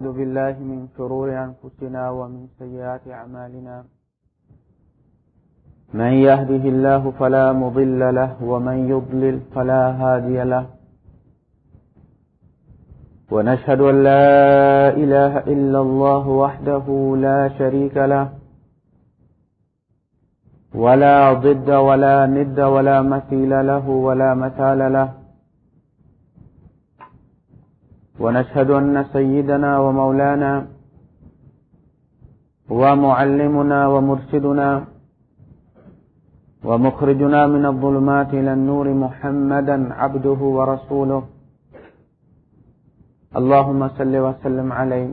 أعوذ بالله من شرور أنفسنا ومن سيئات أعمالنا من يهده الله فلا مضل له ومن يضلل فلا هادي له. ونشهد أن لا إله إلا الله وحده لا شريك له. ولا ضد ولا ند ولا مثيل له ولا مثال له. ونشهد أن سيدنا ومولانا ومعلمنا ومرشدنا ومخرجنا من الظلمات إلى النور محمدا عبده ورسوله. اللهم صل وسلم عليه.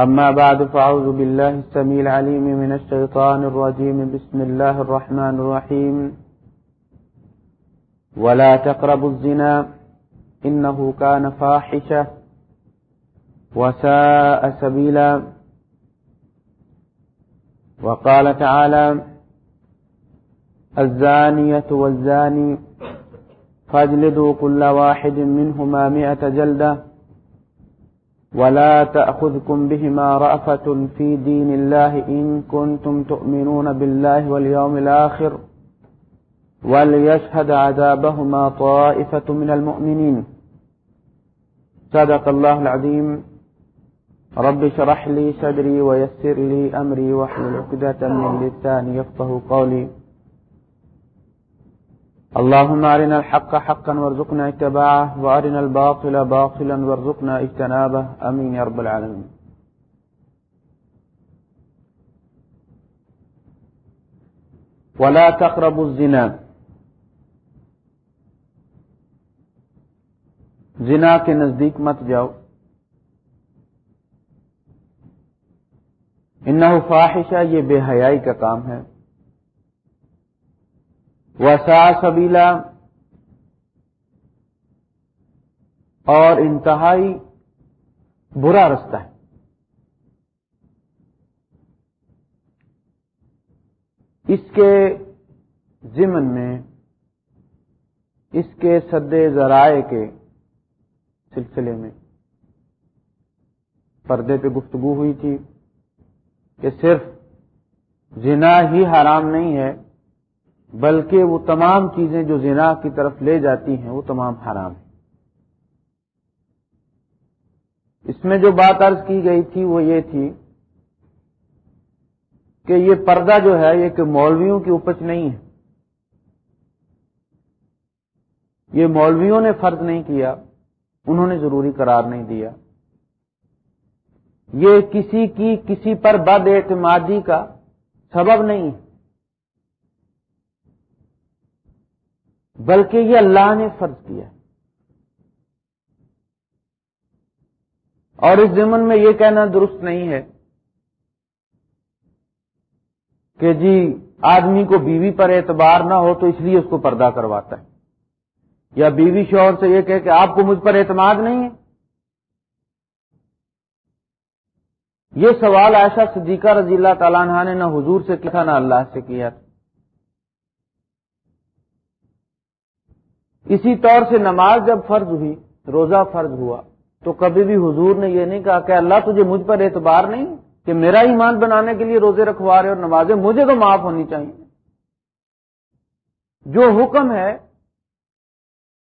أما بعد، فأعوذ بالله السميع العليم من الشيطان الرجيم. بسم الله الرحمن الرحيم. ولا تقربوا الزنا إنه كان فاحشة وساء سبيلا. وقال تعالى الزانية والزاني فاجلدوا كل واحد منهما مئة جلدة ولا تأخذكم بهما رأفة في دين الله إن كنتم تؤمنون بالله واليوم الآخر. وليشهد عذابهما طائفة من المؤمنين. صدق الله العظيم. رب شرح لي صدري ويسر لي أمري وحل عقدة من لساني يفقه قولي. اللهم أرنا الحق حقا وارزقنا اتباعه، وأرنا الباطل باطلا وارزقنا اجتنابه. أمين يا رب العالمين. ولا تقربوا الزنا. زنا کے نزدیک مت جاؤ۔ انہ فاحشہ یہ بے حیائی کا کام ہے۔ وسا سبیلا اور انتہائی برا رستہ ہے۔ اس کے ضمن میں، اس کے سدے ذرائع کے سلسلے میں۔ پردے پہ گفتگو ہوئی تھی کہ صرف زنا ہی حرام نہیں ہے، بلکہ وہ تمام چیزیں جو زنا کی طرف لے جاتی ہیں، وہ تمام حرام ہیں۔ اس میں جو بات عرض کی گئی تھی وہ یہ تھی کہ یہ پردہ جو ہے، یہ کہ مولویوں کی اپج نہیں ہے۔ یہ مولویوں نے فرض نہیں کیا۔ انہوں نے ضروری قرار نہیں دیا۔ یہ کسی کی، کسی پر بد اعتمادی کا سبب نہیں۔ بلکہ یہ اللہ نے فرض کیا۔ اور اس ضمن میں یہ کہنا درست نہیں ہے کہ جی آدمی کو بیوی پر اعتبار نہ ہو تو اس لیے اس کو پردہ کرواتا ہے۔ یا بیوی شوہر سے یہ کہ آپ کو مجھ پر اعتماد نہیں ہے؟ یہ سوال عائشہ صدیقہ رضی اللہ تعالیٰ عنہ نے نہ حضور سے کیا تھا، نہ اللہ سے کیا تھا۔ اسی طور سے نماز جب فرض ہوئی، روزہ فرض ہوا، تو کبھی بھی حضور نے یہ نہیں کہا کہ اللہ تجھے مجھ پر اعتبار نہیں کہ میرا ایمان بنانے کے لیے روزے رکھوا رہے اور نمازیں مجھے تو معاف ہونی چاہیے۔ جو حکم ہے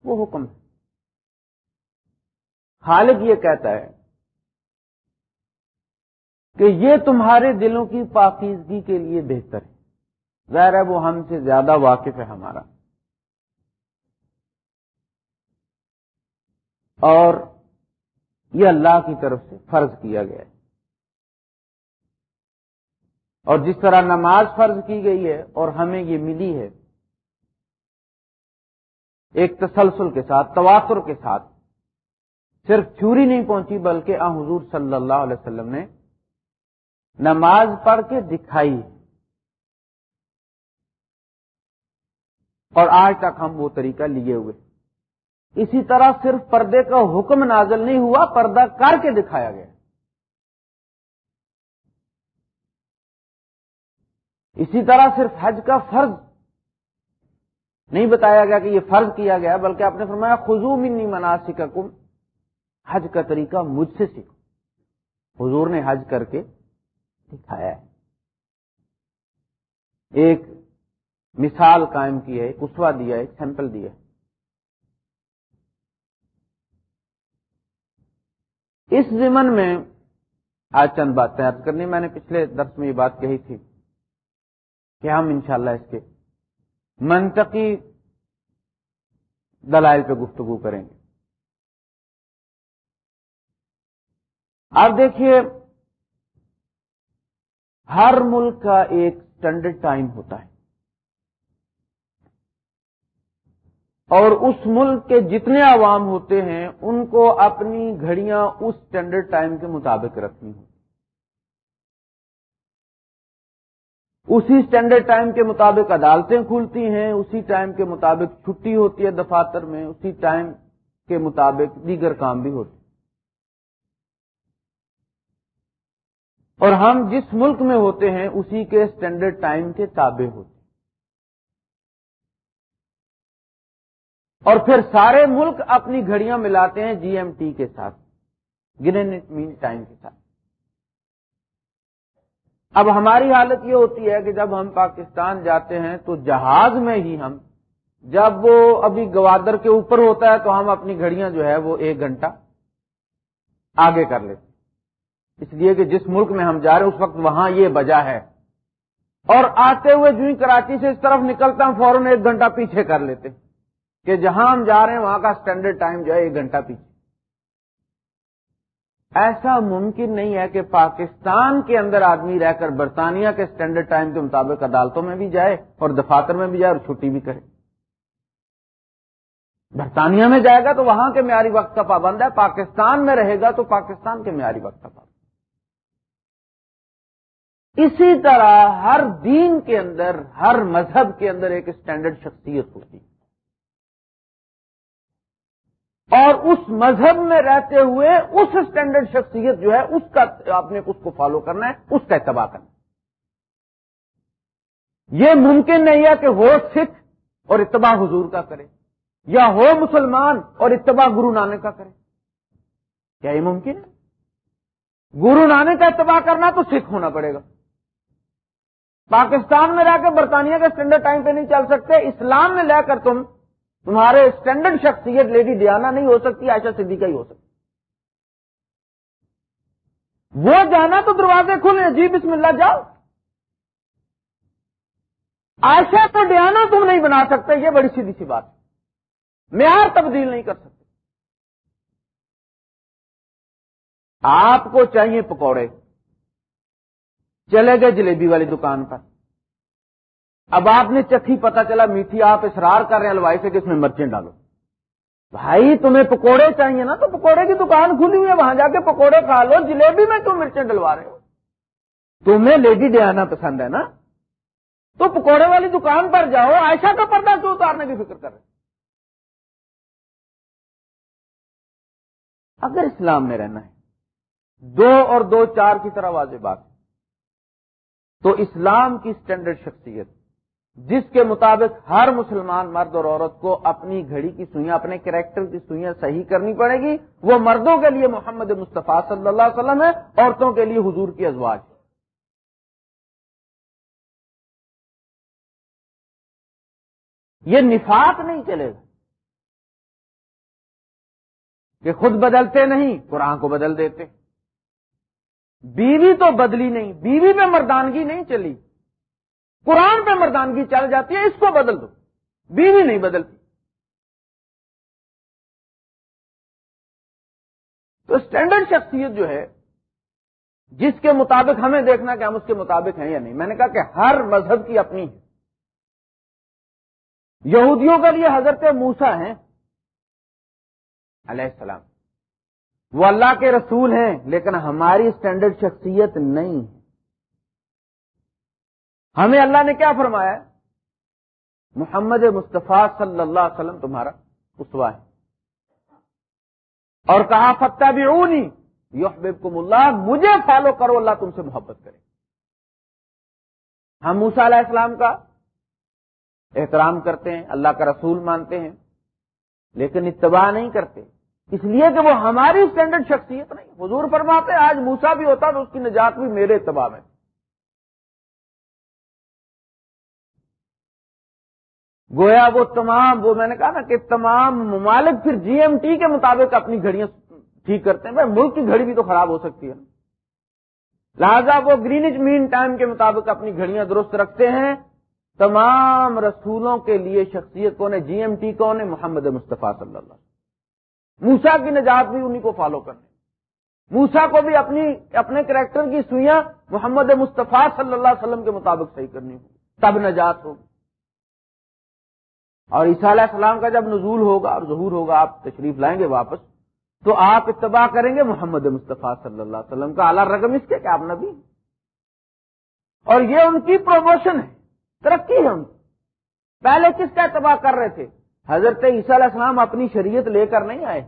وہ حکم ہے۔ خالق یہ کہتا ہے کہ یہ تمہارے دلوں کی پاکیزگی کے لیے بہتر ہے۔ ظاہر ہے وہ ہم سے زیادہ واقف ہے ہمارا۔ اور یہ اللہ کی طرف سے فرض کیا گیا ہے۔ اور جس طرح نماز فرض کی گئی ہے اور ہمیں یہ ملی ہے ایک تسلسل کے ساتھ تواتر کے ساتھ۔ صرف چوری نہیں پہنچی، بلکہ آ حضور صلی اللہ علیہ وسلم نے نماز پڑھ کے دکھائی۔ اور آج تک ہم وہ طریقہ لیے ہوئے۔ اسی طرح صرف پردے کا حکم نازل نہیں ہوا، پردہ کر کے دکھایا گیا۔ اسی طرح صرف حج کا فرض نہیں بتایا گیا کہ یہ فرض کیا گیا، بلکہ آپ نے فرمایا خزو منی مناسب حج کا طریقہ مجھ سے سیکھو۔ حضور نے حج کر کے دکھایا ہے۔ ایک مثال قائم کی ہے، ایک اسوا دیا ایک سیمپل دیا اس زمن میں آج چند باتیں یاد کرنی، میں نے پچھلے درس میں یہ بات کہی تھی کہ ہم انشاءاللہ اس کے منطقی دلائل پہ گفتگو کریں گے۔ آپ دیکھیے، ہر ملک کا ایک اسٹینڈرڈ ٹائم ہوتا ہے۔ اور اس ملک کے جتنے عوام ہوتے ہیں، ان کو اپنی گھڑیاں اس اسٹینڈرڈ ٹائم کے مطابق رکھنی ہوں اسی اسٹینڈرڈ ٹائم کے مطابق عدالتیں کھلتی ہیں، اسی ٹائم کے مطابق چھٹی ہوتی ہے دفاتر میں، اسی ٹائم کے مطابق دیگر کام بھی ہوتے اور ہم جس ملک میں ہوتے ہیں، اسی کے اسٹینڈرڈ ٹائم کے تابع ہوتے ہیں۔ اور پھر سارے ملک اپنی گھڑیاں ملاتے ہیں جی ایم ٹی کے ساتھ گرین مین ٹائم کے ساتھ۔ اب ہماری حالت یہ ہوتی ہے کہ جب ہم پاکستان جاتے ہیں تو جہاز میں ہی ہم جب وہ ابھی گوادر کے اوپر ہوتا ہے تو ہم اپنی گھڑیاں جو ہے وہ ایک گھنٹہ آگے کر لیتے اس لیے کہ جس ملک میں ہم جا رہے ہیں، اس وقت وہاں یہ بجا ہے۔ اور آتے ہوئے جو ہی کراچی سے اس طرف نکلتا ہوں فوراً ایک گھنٹہ پیچھے کر لیتے کہ جہاں ہم جا رہے ہیں، وہاں کا اسٹینڈرڈ ٹائم جو ہے ایک گھنٹہ پیچھے۔ ایسا ممکن نہیں ہے کہ پاکستان کے اندر آدمی رہ کر برطانیہ کے اسٹینڈرڈ ٹائم کے مطابق عدالتوں میں بھی جائے اور دفاتر میں بھی جائے اور چھٹی بھی کرے۔ برطانیہ میں جائے گا تو وہاں کے معیاری وقت کا پابند ہے، پاکستان میں رہے گا تو پاکستان کے معیاری وقت کا پابند اسی طرح ہر دین کے اندر، ہر مذہب کے اندر ایک اسٹینڈرڈ شخصیت ہوتی ہے۔ اور اس مذہب میں رہتے ہوئے اس اسٹینڈرڈ شخصیت جو ہے، اس کا آپ نے اس کو فالو کرنا ہے، اس کا اتباع کرنا یہ ممکن نہیں ہے کہ ہو سکھ اور اتباع حضور کا کرے، یا ہو مسلمان اور اتباع گرو نانک کا کرے۔ کیا یہ ممکن ہے؟ گرو نانک کا اتباع کرنا تو سکھ ہونا پڑے گا۔ پاکستان میں رہ کے برطانیہ کا اسٹینڈرڈ ٹائم پہ نہیں چل سکتے، اسلام میں لے کر تم تمہارے اسٹینڈرڈ شخصیت لیڈی ڈیانا نہیں ہو سکتی، عائشہ صدیقہ ہی ہو سکتی۔ وہ جانا تو دروازے کھلے جی بسم اللہ جاؤ۔ عائشہ تو ڈیانا تم نہیں بنا سکتے، یہ بڑی سیدھی سی بات ہے۔ معیار تبدیل نہیں کر سکتے۔ آپ کو چاہیے پکوڑے۔ چلے گئے جلیبی والی دکان پر۔ اب آپ نے چکھی پتا چلا میٹھی آپ اسرار کر رہے ہیں ہلوائی سے کہ اس میں مرچیں ڈالو۔ بھائی، تمہیں پکوڑے چاہیے نا، تو پکوڑے کی دکان کھلی ہوئی ہے، وہاں جا کے پکوڑے کھا لو، جلیبی میں کیوں مرچیں ڈلوا رہے ہو؟ تمہیں لیڈی ڈیانا پسند ہے نا؟ تو پکوڑے والی دکان پر جاؤ، عائشہ کا پردہ کیوں اتارنے کی فکر کر رہے اگر اسلام میں رہنا ہے، دو اور دو چار کی طرح واضح بات تو اسلام کی اسٹینڈرڈ شخصیت جس کے مطابق ہر مسلمان مرد اور عورت کو اپنی گھڑی کی سوئیاں، اپنے کریکٹر کی سوئیاں صحیح کرنی پڑے گی، وہ مردوں کے لیے محمد مصطفیٰ صلی اللہ علیہ وسلم ہے، عورتوں کے لیے حضور کی ازواج یہ نفاق نہیں چلے گا کہ خود بدلتے نہیں، قرآن کو بدل دیتے۔ بیوی تو بدلی نہیں، بیوی میں مردانگی نہیں چلی۔ قرآن پہ مردانگی چل جاتی ہے، اس کو بدل دو۔ بیوی نہیں بدلتی۔ تو اسٹینڈرڈ شخصیت جو ہے، جس کے مطابق ہمیں دیکھنا کہ ہم اس کے مطابق ہیں یا نہیں، میں نے کہا کہ ہر مذہب کی اپنی ہے۔ یہودیوں کے لیے حضرت موسا ہیں، علیہ السلام۔ وہ اللہ کے رسول ہیں، لیکن ہماری اسٹینڈرڈ شخصیت نہیں ہے۔ ہمیں اللہ نے کیا فرمایا محمد مصطفیٰ صلی اللہ علیہ وسلم تمہارا اسوا ہے۔ اور کہا فتح بھی اونی اللہ مجھے فالو کرو، اللہ تم سے محبت کرے۔ ہم موسا علیہ السلام کا احترام کرتے ہیں، اللہ کا رسول مانتے ہیں، لیکن اتباع نہیں کرتے۔ اس لیے کہ وہ ہماری اسٹینڈرڈ شخصیت نہیں، حضور فرماتے آج موسا بھی ہوتا تو اس کی نجات بھی میرے اتباع میں۔ گویا وہ تمام، وہ میں نے کہا نا کہ تمام ممالک پھر جی ایم ٹی کے مطابق اپنی گھڑیاں ٹھیک کرتے ہیں۔ بھائی، ملک کی گھڑی بھی تو خراب ہو سکتی ہے۔ لہذا وہ گرینج مین ٹائم کے مطابق اپنی گھڑیاں درست رکھتے ہیں۔ تمام رسولوں کے لیے شخصیت کون ہے جی ایم ٹی کون ہے؟ محمد مصطفیٰ صلی اللہ موسا کی نجات بھی انہیں کو فالو کرنے موسا کو بھی اپنی، اپنے کریکٹر کی سوئیاں محمد مصطفیٰ صلی اللہ علیہ وسلم کے مطابق صحیح کرنی ہوگی تب نجات ہوگی۔ اور عیسیٰ علیہ السلام کا جب نزول ہوگا اور ظہور ہوگا، آپ تشریف لائیں گے واپس، تو آپ اتباع کریں گے محمد مصطفیٰ صلی اللہ علیہ وسلم کا اعلیٰ رقم اس کے کہ آپ نبی اور یہ ان کی پروموشن ہے، ترقی ہے ان کی۔ پہلے کس کا اتباع کر رہے تھے؟ حضرت عیسیٰ علیہ السلام اپنی شریعت لے کر نہیں آئے۔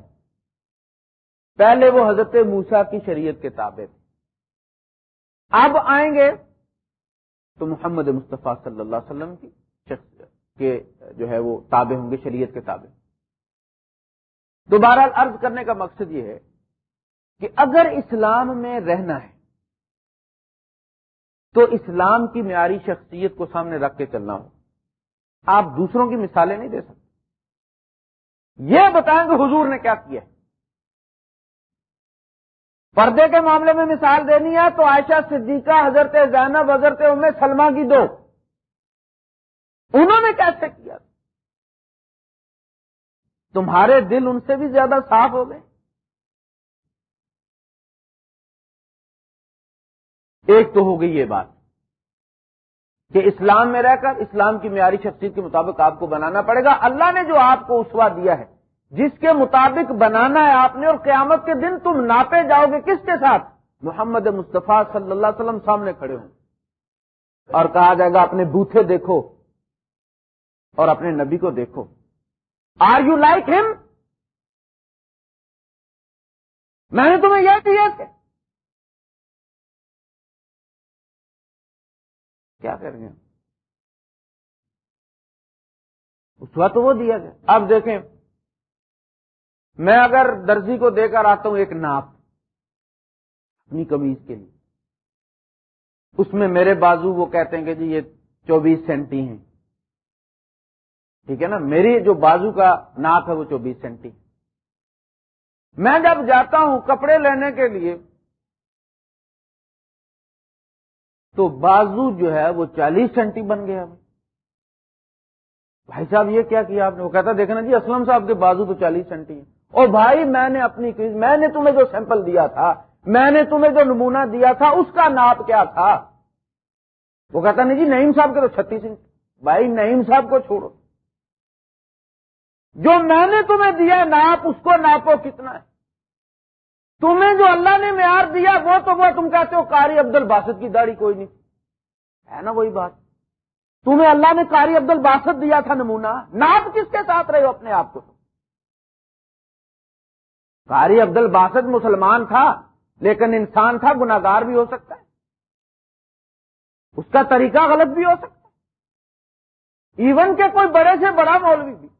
پہلے وہ حضرت موسا کی شریعت کے تابع تھے۔ اب آئیں گے تو محمد مصطفیٰ صلی اللہ علیہ وسلم کی شخصیت۔ کے جو ہے وہ تابع ہوں گے، شریعت کے تابع۔ دوبارہ عرض کرنے کا مقصد یہ ہے کہ اگر اسلام میں رہنا ہے، تو اسلام کی معیاری شخصیت کو سامنے رکھ کے چلنا ہو۔ آپ دوسروں کی مثالیں نہیں دے سکتے۔ یہ بتائیں کہ حضور نے کیا کیا پردے کے معاملے میں مثال دینی ہے تو عائشہ صدیقہ، حضرت زینب، حضرت ام سلمہ کی دو۔ انہوں نے کیسے کیا؟ تمہارے دل ان سے بھی زیادہ صاف ہو گئے۔ ایک تو ہو گئی یہ بات کہ اسلام میں رہ کر اسلام کی معیاری شخصیت کے مطابق آپ کو بنانا پڑے گا۔ اللہ نے جو آپ کو اسوا دیا ہے، جس کے مطابق بنانا ہے آپ نے اور قیامت کے دن تم ناپے جاؤ گے کس کے ساتھ؟ محمد مصطفیٰ صلی اللہ علیہ وسلم سامنے کھڑے ہوں۔ اور کہا جائے گا، اپنے بوتھے دیکھو۔ اور اپنے نبی کو دیکھو۔ آر یو لائک ہم میں نے تمہیں یہ دیا کہ کیا کریں گے اس وقت وہ دیا گیا۔ اب دیکھیں، میں اگر درزی کو دے کر آتا ہوں ایک ناپ اپنی کمیز کے لیے، اس میں میرے بازو وہ کہتے ہیں کہ جی یہ چوبیس سینٹی ہیں۔ ٹھیک ہے نا؟ میری جو بازو کا ناپ ہے وہ چوبیس سینٹی۔ میں جب جاتا ہوں کپڑے لینے کے لیے، تو بازو جو ہے وہ چالیس سینٹی بن گیا۔ بھائی صاحب، یہ کیا کیا آپ نے؟ وہ کہتا دیکھنا جی اسلم صاحب کے بازو تو چالیس سینٹی ہیں۔ اور بھائی، میں نے اپنی میں نے تمہیں جو سیمپل دیا تھا، میں نے تمہیں جو نمونہ دیا تھا، اس کا ناپ کیا تھا؟ وہ کہتا، نہیں جی نعیم صاحب کے تو چھتیس انچ۔ بھائی، نعیم صاحب کو چھوڑو۔ جو میں نے تمہیں دیا ناپ، اس کو ناپو کتنا ہے؟ تمہیں جو اللہ نے معیار دیا، وہ تو وہ، تم کہتے ہو کاری عبد الباسط کی داڑھی کوئی نہیں۔ ہے نا وہی بات۔ تمہیں اللہ نے کاری عبد الباسط دیا تھا نمونہ۔ ناپ کس کے ساتھ رہے ہو اپنے آپ کو؟ کاری عبد الباسط مسلمان تھا، لیکن انسان تھا گناگار بھی ہو سکتا ہے۔ اس کا طریقہ غلط بھی ہو سکتا ہے۔ ایون کہ کوئی بڑے سے بڑا مولوی بھی۔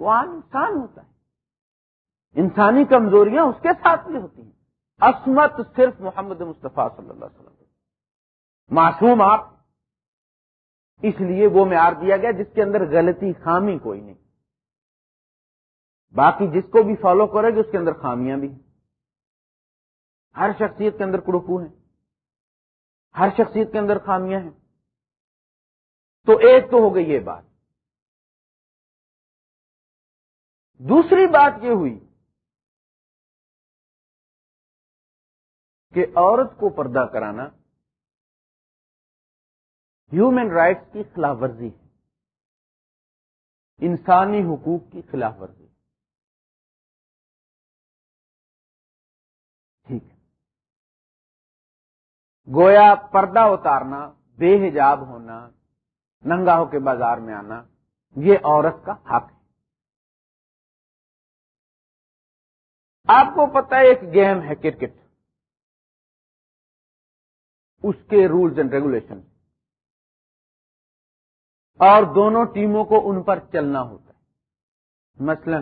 وہ انسان ہوتا ہے۔ انسانی کمزوریاں اس کے ساتھ بھی ہوتی ہیں۔ عصمت صرف محمد مصطفیٰ صلی اللہ علیہ وسلم۔ معصوم آپ۔ اس لیے وہ معیار دیا گیا جس کے اندر غلطی خامی کوئی نہیں۔ باقی جس کو بھی فالو کرے گی اس کے اندر خامیاں بھی ہر شخصیت کے اندر کڑکو ہیں۔ ہر شخصیت کے اندر خامیاں ہیں۔ تو ایک تو ہو گئی یہ بات۔ دوسری بات یہ ہوئی کہ عورت کو پردہ کرانا ہیومن رائٹس کی خلاف ورزی ہے۔ انسانی حقوق کی خلاف ورزی۔ ٹھیک۔ ہے گویا پردہ اتارنا، بے حجاب ہونا ننگا ہو کے بازار میں آنا، یہ عورت کا حق ہے۔ آپ کو پتا ہے ایک گیم ہے کرکٹ۔ اس کے رولز اینڈ ریگولیشن۔ اور دونوں ٹیموں کو ان پر چلنا ہوتا ہے۔ مثلا،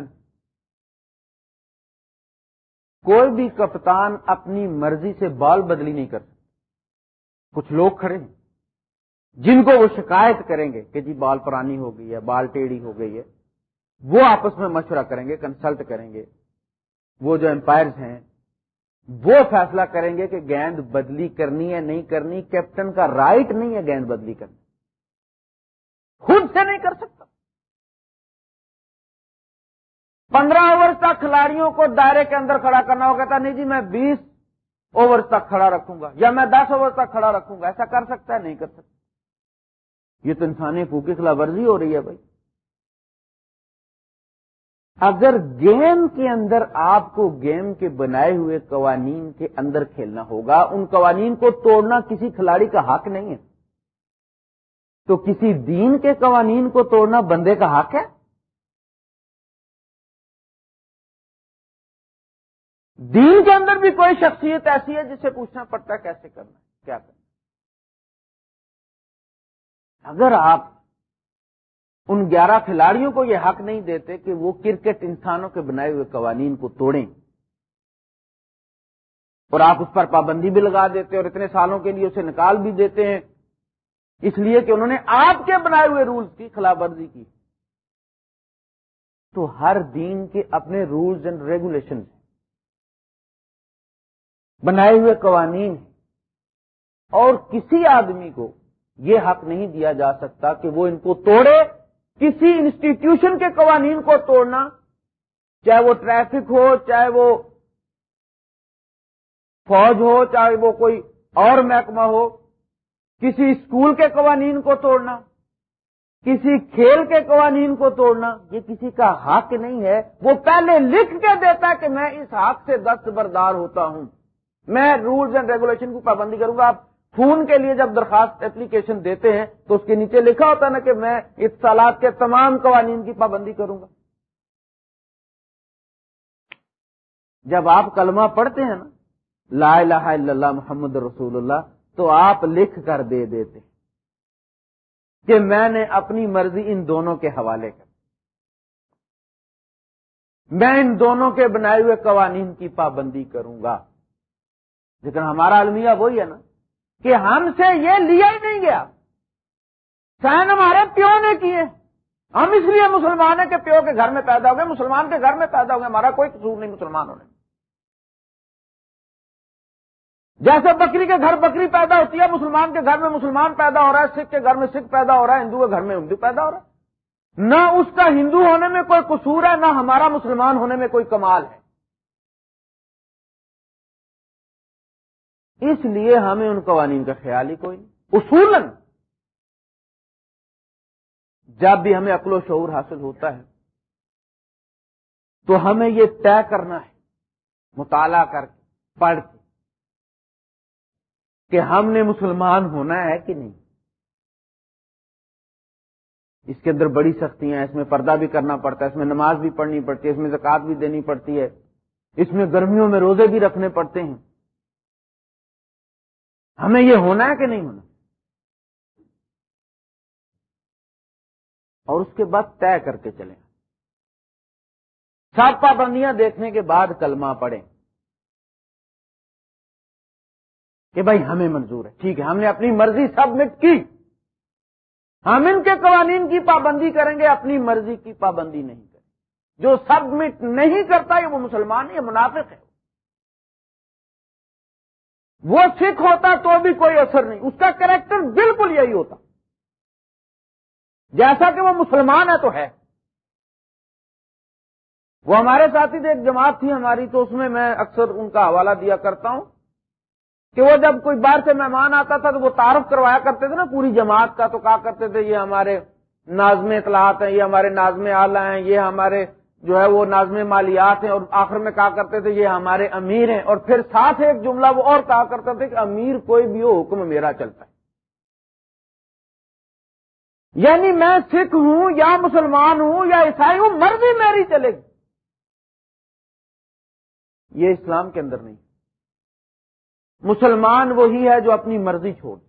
کوئی بھی کپتان اپنی مرضی سے بال بدلی نہیں کر سکتا۔ کچھ لوگ کھڑے ہیں، جن کو وہ شکایت کریں گے کہ جی بال پرانی ہو گئی ہے، بال ٹیڑھی ہو گئی ہے، وہ آپس میں مشورہ کریں گے، کنسلٹ کریں گے۔ وہ جو امپائرز ہیں، وہ فیصلہ کریں گے کہ گیند بدلی کرنی ہے، نہیں کرنی، کیپٹن کا رائٹ نہیں ہے گیند بدلی کرنی خود سے نہیں کر سکتا۔ پندرہ اوور تک کھلاڑیوں کو دائرے کے اندر کھڑا کرنا ہوگا کہتا نہیں جی میں بیس اوور تک کھڑا رکھوں گا، یا میں دس اوور تک کھڑا رکھوں گا، ایسا کر سکتا ہے؟ نہیں کر سکتا۔ یہ تو انسانی پھوکی خلاف ورزی ہو رہی ہے بھائی۔ اگر گیم کے اندر آپ کو گیم کے بنائے ہوئے قوانین کے اندر کھیلنا ہوگا، ان قوانین کو توڑنا کسی کھلاڑی کا حق نہیں ہے۔ تو کسی دین کے قوانین کو توڑنا بندے کا حق ہے؟ دین کے اندر بھی کوئی شخصیت ایسی ہے جسے پوچھنا پڑتا ہے کیسے کرنا ہے، کیا کرنا اگر آپ ان گیارہ کھلاڑیوں کو یہ حق نہیں دیتے کہ وہ کرکٹ انسانوں کے بنائے ہوئے قوانین کو توڑیں۔ اور آپ اس پر پابندی بھی لگا دیتے اور اتنے سالوں کے لیے اسے نکال بھی دیتے ہیں۔ اس لیے کہ انہوں نے آپ کے بنائے ہوئے رولز کی خلاف ورزی کی۔ تو ہر دین کے اپنے رولز اینڈ ریگولیشن بنائے ہوئے قوانین اور کسی آدمی کو یہ حق نہیں دیا جا سکتا کہ وہ ان کو توڑے کسی انسٹیٹیوشن کے قوانین کو توڑنا، چاہے وہ ٹریفک ہو، چاہے وہ فوج ہو، چاہے وہ کوئی اور محکمہ ہو، کسی اسکول کے قوانین کو توڑنا، کسی کھیل کے قوانین کو توڑنا، یہ کسی کا حق نہیں ہے۔ وہ پہلے لکھ کے دیتا کہ میں اس حق سے دستبردار ہوتا ہوں۔ میں رولز اینڈ ریگولیشن کی پابندی کروں گا۔ آپ خون کے لیے جب درخواست اپلیکیشن دیتے ہیں، تو اس کے نیچے لکھا ہوتا ہے نا کہ میں اس سالات کے تمام قوانین کی پابندی کروں گا۔ جب آپ کلمہ پڑھتے ہیں نا، لا الہ الا اللہ محمد رسول اللہ، تو آپ لکھ کر دے دیتے کہ میں نے اپنی مرضی ان دونوں کے حوالے کر میں ان دونوں کے بنائے ہوئے قوانین کی پابندی کروں گا۔ لیکن ہمارا المیہ وہی ہے نا کہ ہم سے یہ لیا ہی نہیں گیا۔ سائن ہمارے پیو نے کیے۔ ہم اس لیے مسلمان ہیں کہ پیو کے گھر میں پیدا ہو گئے مسلمان کے گھر میں پیدا ہو گئے ہمارا کوئی قصور نہیں مسلمان ہونے جیسے بکری کے گھر بکری پیدا ہوتی ہے، مسلمان کے گھر میں مسلمان پیدا ہو رہا ہے، سکھ کے گھر میں سکھ پیدا ہو رہا ہے ہندو کے گھر میں ہندو پیدا ہو رہا ہے۔ نہ اس کا ہندو ہونے میں کوئی قصور ہے، نہ ہمارا مسلمان ہونے میں کوئی کمال ہے۔ اس لیے ہمیں ان قوانین کا خیال ہی کوئی نہیں۔ اصول جب بھی ہمیں عقل و شعور حاصل ہوتا ہے، تو ہمیں یہ طے کرنا ہے، مطالعہ کر کے، پڑھ کے، کہ ہم نے مسلمان ہونا ہے کہ نہیں۔ اس کے اندر بڑی سختیاں ہیں اس میں پردہ بھی کرنا پڑتا ہے، اس میں نماز بھی پڑھنی پڑتی ہے، اس میں زکات بھی دینی پڑتی ہے، اس میں گرمیوں میں روزے بھی رکھنے پڑتے ہیں۔ ہمیں یہ ہونا ہے کہ نہیں ہونا؟ اور اس کے بعد طے کر کے چلیں۔ سات پابندیاں دیکھنے کے بعد کلمہ پڑھیں۔ کہ بھائی ہمیں منظور ہے۔ ٹھیک ہے، ہم نے اپنی مرضی سبمٹ کی۔ ہم ان کے قوانین کی پابندی کریں گے، اپنی مرضی کی پابندی نہیں کریں۔ جو سبمٹ نہیں کرتا، یہ وہ مسلمان، یہ منافق ہے۔ وہ سکھ ہوتا تو بھی کوئی اثر نہیں۔ اس کا کریکٹر بالکل یہی ہوتا۔ جیسا کہ وہ مسلمان ہے تو ہے۔ وہ ہمارے ساتھی ایک جماعت تھی ہماری، تو اس میں میں اکثر ان کا حوالہ دیا کرتا ہوں کہ وہ جب کوئی باہر سے مہمان آتا تھا تو وہ تعارف کروایا کرتے تھے نا پوری جماعت کا، تو کہا کرتے تھے، یہ ہمارے نازم اطلاعات ہیں، یہ ہمارے نازم آلہ ہیں، یہ ہمارے جو ہے وہ نازم مالیات ہیں اور آخر میں کہا کرتے تھے یہ ہمارے امیر ہیں اور پھر ساتھ ایک جملہ وہ اور کہا کرتے تھے کہ امیر کوئی بھی ہو، حکم میرا چلتا ہے۔ یعنی میں سکھ ہوں یا مسلمان ہوں یا عیسائی ہوں، مرضی میری چلے گی۔ یہ اسلام کے اندر نہیں۔ مسلمان وہی ہے جو اپنی مرضی چھوڑ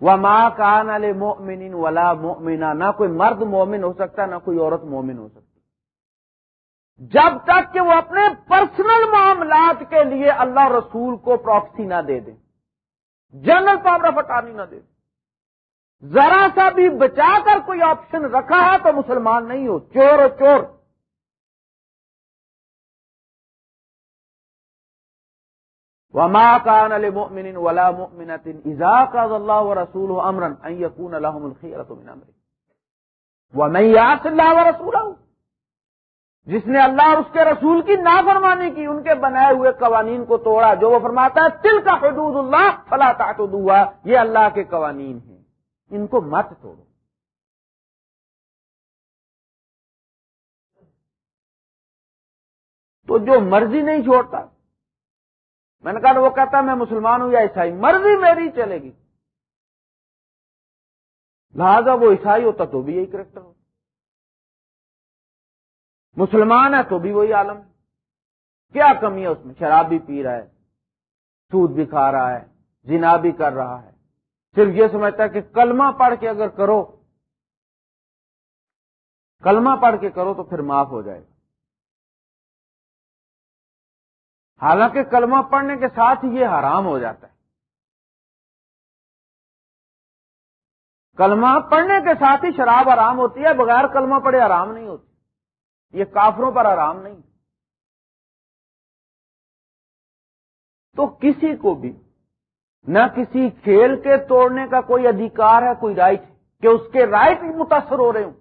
وہ ماں کان علیہ مومن ولا مومنا نہ کوئی مرد مومن ہو سکتا، نہ کوئی عورت مومن ہو سکتی جب تک کہ وہ اپنے پرسنل معاملات کے لیے اللہ رسول کو پراکسی نہ دے دیں جنرل پاور آف اٹارنی نہ دے دیں ذرا سا بھی بچا کر کوئی آپشن رکھا ہے تو مسلمان نہیں ہو، چور اور چور۔ وما كان لمؤمن ولا مؤمنة إذا قضى الله ورسوله أمرا أن يكون لهم الخيرة من أمره. ومن يعص الله ورسوله، جس نے اللہ اور اس کے رسول کی نافرمانی کی، ان کے بنائے ہوئے قوانین کو توڑا، جو وہ فرماتا ہے تل کا حدود اللہ فلا تعتدوا یہ اللہ کے قوانین ہیں۔ ان کو مت توڑو۔ تو جو مرضی نہیں چھوڑتا میں نے کہا وہ کہتا میں مسلمان ہوں یا عیسائی، مرضی میری چلے گی۔ لہذا وہ عیسائی ہوتا تو بھی یہی کریکٹر ہوتا۔ مسلمان ہے تو بھی وہی عالم۔ ہے کیا کمی ہے اس میں؟ شراب بھی پی رہا ہے، سود بھی کھا رہا ہے، جنا بھی کر رہا ہے۔ صرف یہ سمجھتا ہے کہ کلمہ پڑھ کے اگر کرو، کلمہ پڑھ کے کرو تو پھر معاف ہو جائے گا۔ حالانکہ کلمہ پڑھنے کے ساتھ ہی یہ حرام ہو جاتا ہے۔ کلمہ پڑھنے کے ساتھ ہی شراب آرام ہوتی ہے، بغیر کلمہ پڑھے آرام نہیں ہوتی۔ یہ کافروں پر آرام نہیں۔ تو کسی کو بھی، نہ کسی کھیل کے توڑنے کا کوئی ادھیکار ہے، کوئی رائٹ کہ اس کے رائٹ متاثر ہو رہے ہوں۔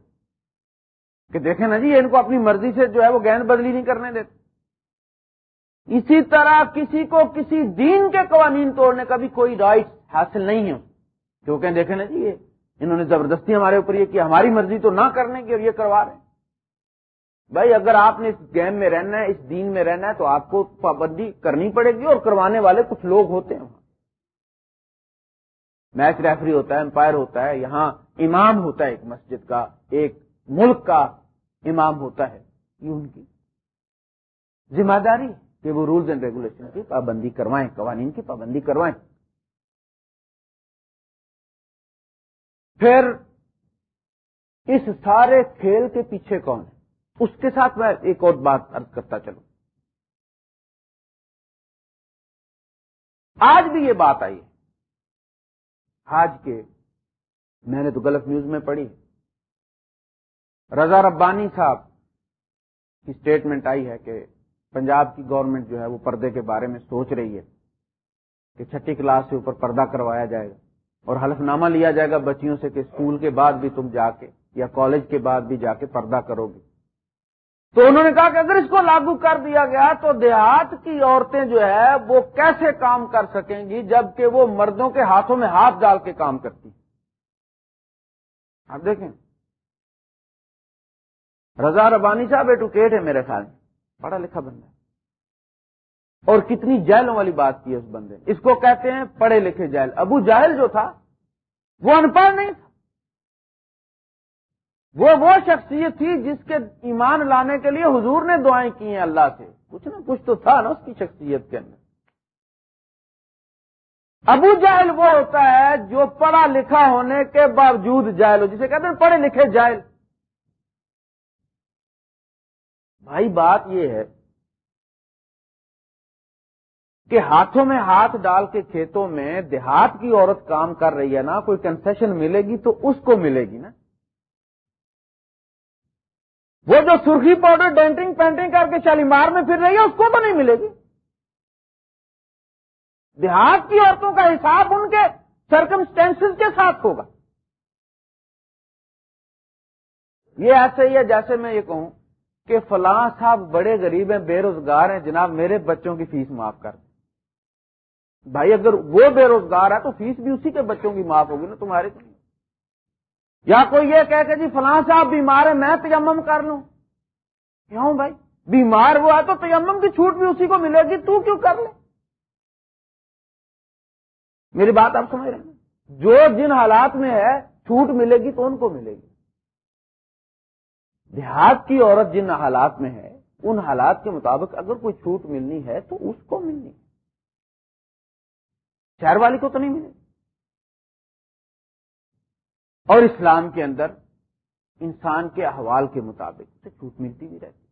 کہ دیکھیں نا جی ان کو اپنی مرضی سے جو ہے وہ گیند بدلی نہیں کرنے دیتے۔ اسی طرح کسی کو کسی دین کے قوانین توڑنے کا بھی کوئی رائٹ حاصل نہیں ہے کیونکہ دیکھیں نا جی یہ انہوں نے زبردستی ہمارے اوپر یہ کہ ہماری مرضی تو نہ کرنے کی اور یہ کروا رہے ہیں۔ بھائی، اگر آپ نے اس گیم میں رہنا ہے، اس دین میں رہنا ہے، تو آپ کو پابندی کرنی پڑے گی اور کروانے والے کچھ لوگ ہوتے ہیں۔ میچ ریفری ہوتا ہے، امپائر ہوتا ہے، یہاں امام ہوتا ہے، ایک مسجد کا، ایک ملک کا امام ہوتا ہے، یہ ان کی۔ ذمہ داری۔ کہ وہ رولز اینڈ ریگولیشن کی پابندی کروائیں، قوانین کی پابندی کروائیں۔ پھر اس سارے کھیل کے پیچھے کون ہے؟ اس کے ساتھ میں ایک اور بات ارد کرتا چلوں۔ آج بھی یہ بات آئی آج کے میں نے تو غلط نیوز میں پڑھی۔ رضا ربانی صاحب کی اسٹیٹمنٹ آئی ہے کہ پنجاب کی گورنمنٹ جو ہے وہ پردے کے بارے میں سوچ رہی ہے کہ چھٹی کلاس سے اوپر پردہ کروایا جائے گا اور حلف نامہ لیا جائے گا بچیوں سے کہ اسکول کے بعد بھی تم جا کے یا کالج کے بعد بھی جا کے پردہ کرو گے۔ تو انہوں نے کہا کہ اگر اس کو لاگو کر دیا گیا تو دیہات کی عورتیں جو ہے وہ کیسے کام کر سکیں گی جبکہ وہ مردوں کے ہاتھوں میں ہاتھ ڈال کے کام کرتی آپ دیکھیں۔ رضا ربانی صاحب ایٹوکیٹ ہے میرے خیال میں۔ پڑھا لکھا بندہ اور کتنی جیلوں والی بات کی اس بندے اس کو کہتے ہیں پڑھے لکھے جیل۔ ابو جاہل جو تھا، وہ ان پڑھ نہیں تھا۔ وہ وہ شخصیت تھی جس کے ایمان لانے کے لیے حضور نے دعائیں کی ہیں اللہ سے۔ کچھ نہ کچھ تو تھا نا اس کی شخصیت کے اندر۔ ابو جاہل وہ ہوتا ہے جو پڑھا لکھا ہونے کے باوجود جائل ہو، جسے کہتے ہیں پڑھے لکھے جائل۔ بھائی بات یہ ہے کہ ہاتھوں میں ہاتھ ڈال کے کھیتوں میں دیہات کی عورت کام کر رہی ہے نا، کوئی کنسیشن ملے گی تو اس کو ملے گی نا۔ وہ جو سرخی پاؤڈر ڈینٹنگ پینٹنگ کر کے شالیمار میں پھر رہی ہے، اس کو تو نہیں ملے گی۔ دیہات کی عورتوں کا حساب ان کے سرکمسٹینس کے ساتھ ہوگا۔ یہ ایسے ہی ہے جیسے میں یہ کہوں۔ کہ فلاں صاحب بڑے غریب ہیں بے روزگار ہیں، جناب میرے بچوں کی فیس معاف کر دیں۔ بھائی اگر وہ بے روزگار ہے تو فیس بھی اسی کے بچوں کی معاف ہوگی نا تمہارے تو نہیں۔ یا کوئی یہ کہ جی فلاں صاحب بیمار ہے میں تیمم کر لوں۔ کیوں بھائی؟ بیمار ہوا تو تیمم کی چھوٹ بھی اسی کو ملے گی، تو کیوں کر لے؟ میری بات آپ سمجھ رہے ہیں؟ جو جن حالات میں ہے، چھوٹ ملے گی تو ان کو ملے گی۔ دیہات کی عورت جن حالات میں ہے، ان حالات کے مطابق اگر کوئی چھوٹ ملنی ہے تو اس کو ملنی۔ شہر والی کو تو نہیں ملے۔ اور اسلام کے اندر انسان کے احوال کے مطابق اسے چھوٹ ملتی بھی رہتی۔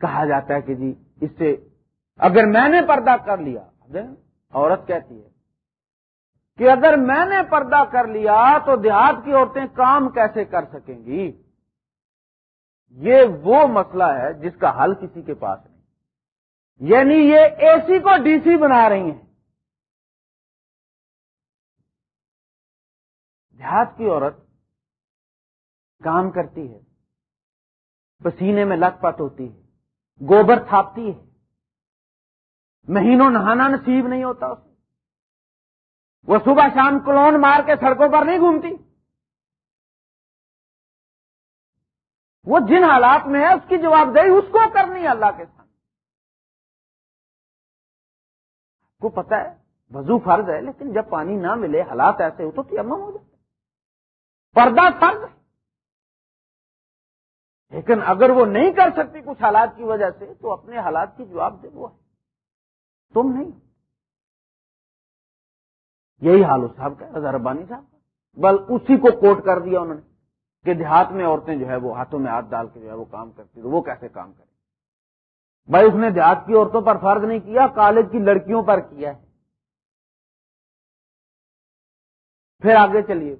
کہا جاتا ہے کہ جی اس سے اگر میں نے پردہ کر لیا عورت کہتی ہے کہ اگر میں نے پردہ کر لیا تو دیہات کی عورتیں کام کیسے کر سکیں گی؟ یہ وہ مسئلہ ہے جس کا حل کسی کے پاس نہیں۔ یعنی یہ اے سی کو ڈی سی بنا رہی ہیں۔ دیہات کی عورت کام کرتی ہے، پسینے میں لت پت ہوتی ہے، گوبر تھاپتی ہے۔ مہینوں نہانا نصیب نہیں ہوتا اسے وہ صبح شام کلون مار کے سڑکوں پر نہیں گھومتی۔ وہ جن حالات میں ہے، اس کی جواب دہی اس کو کرنی ہے اللہ کے سامنے۔ کو پتا ہے، وضو فرض ہے، لیکن جب پانی نہ ملے، حالات ایسے ہو تو تیمم ہو جائے پردہ فرض ہے۔ لیکن اگر وہ نہیں کر سکتی کچھ حالات کی وجہ سے، تو اپنے حالات کی جواب دے وہ ہے۔ تم نہیں۔ یہی حال اس صاحب کا رضا ربانی صاحب کا۔ بل اسی کو کوٹ کر دیا انہوں نے کہ دیہات میں عورتیں جو ہے وہ ہاتھوں میں ہاتھ ڈال کے جو ہے وہ کام کرتی تو وہ کیسے کام کریں؟ بھائی اس نے دیہات کی عورتوں پر فرض نہیں کیا، کالج کی لڑکیوں پر کیا ہے۔ پھر آگے چلیے۔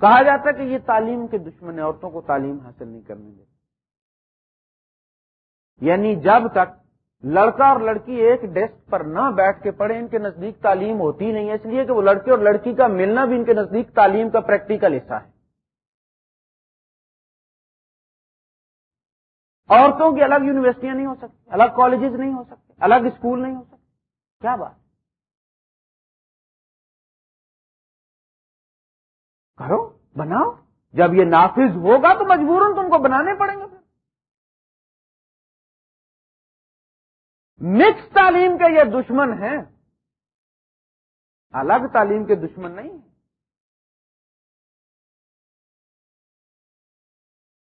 کہا جاتا ہے کہ یہ تعلیم کے دشمن عورتوں کو تعلیم حاصل نہیں کرنے دیتے یعنی جب تک لڑکا اور لڑکی ایک ڈیسک پر نہ بیٹھ کے پڑھے ان کے نزدیک تعلیم ہوتی نہیں ہے، اس لیے کہ وہ لڑکے اور لڑکی کا ملنا بھی ان کے نزدیک تعلیم کا پریکٹیکل حصہ ہے۔ عورتوں کی الگ یونیورسٹیاں نہیں ہو سکتی، الگ کالجز نہیں ہو سکتے، الگ اسکول نہیں ہو سکتے۔ کیا بات؟ کرو، بناؤ۔ جب یہ نافذ ہوگا تو مجبوراً تم کو بنانے پڑیں گے۔ مکس تعلیم کے یہ دشمن ہیں، الگ تعلیم کے دشمن نہیں ہیں۔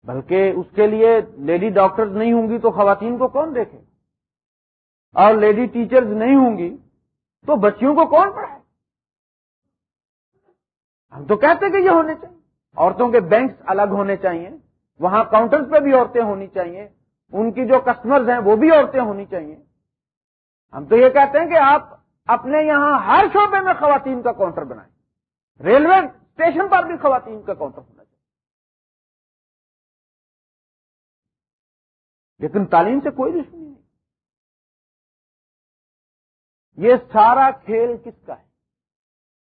بلکہ اس کے لیے لیڈی ڈاکٹرز نہیں ہوں گی تو خواتین کو کون دیکھے؟ اور لیڈی ٹیچرز نہیں ہوں گی تو بچیوں کو کون پڑھائے؟ ہم تو کہتے کہ یہ ہونے چاہیے۔ عورتوں کے بینکس الگ ہونے چاہیے، وہاں کاؤنٹرز پہ بھی عورتیں ہونی چاہیے، ان کی جو کسٹمرز ہیں وہ بھی عورتیں ہونی چاہیے۔ ہم تو یہ کہتے ہیں کہ آپ اپنے یہاں ہر شعبے میں خواتین کا کاؤنٹر بنائیں۔ ریلوے اسٹیشن پر بھی خواتین کا کاؤنٹر ہونا چاہیے۔ لیکن تعلیم سے کوئی دشمنی نہیں۔ یہ سارا کھیل کس کا ہے؟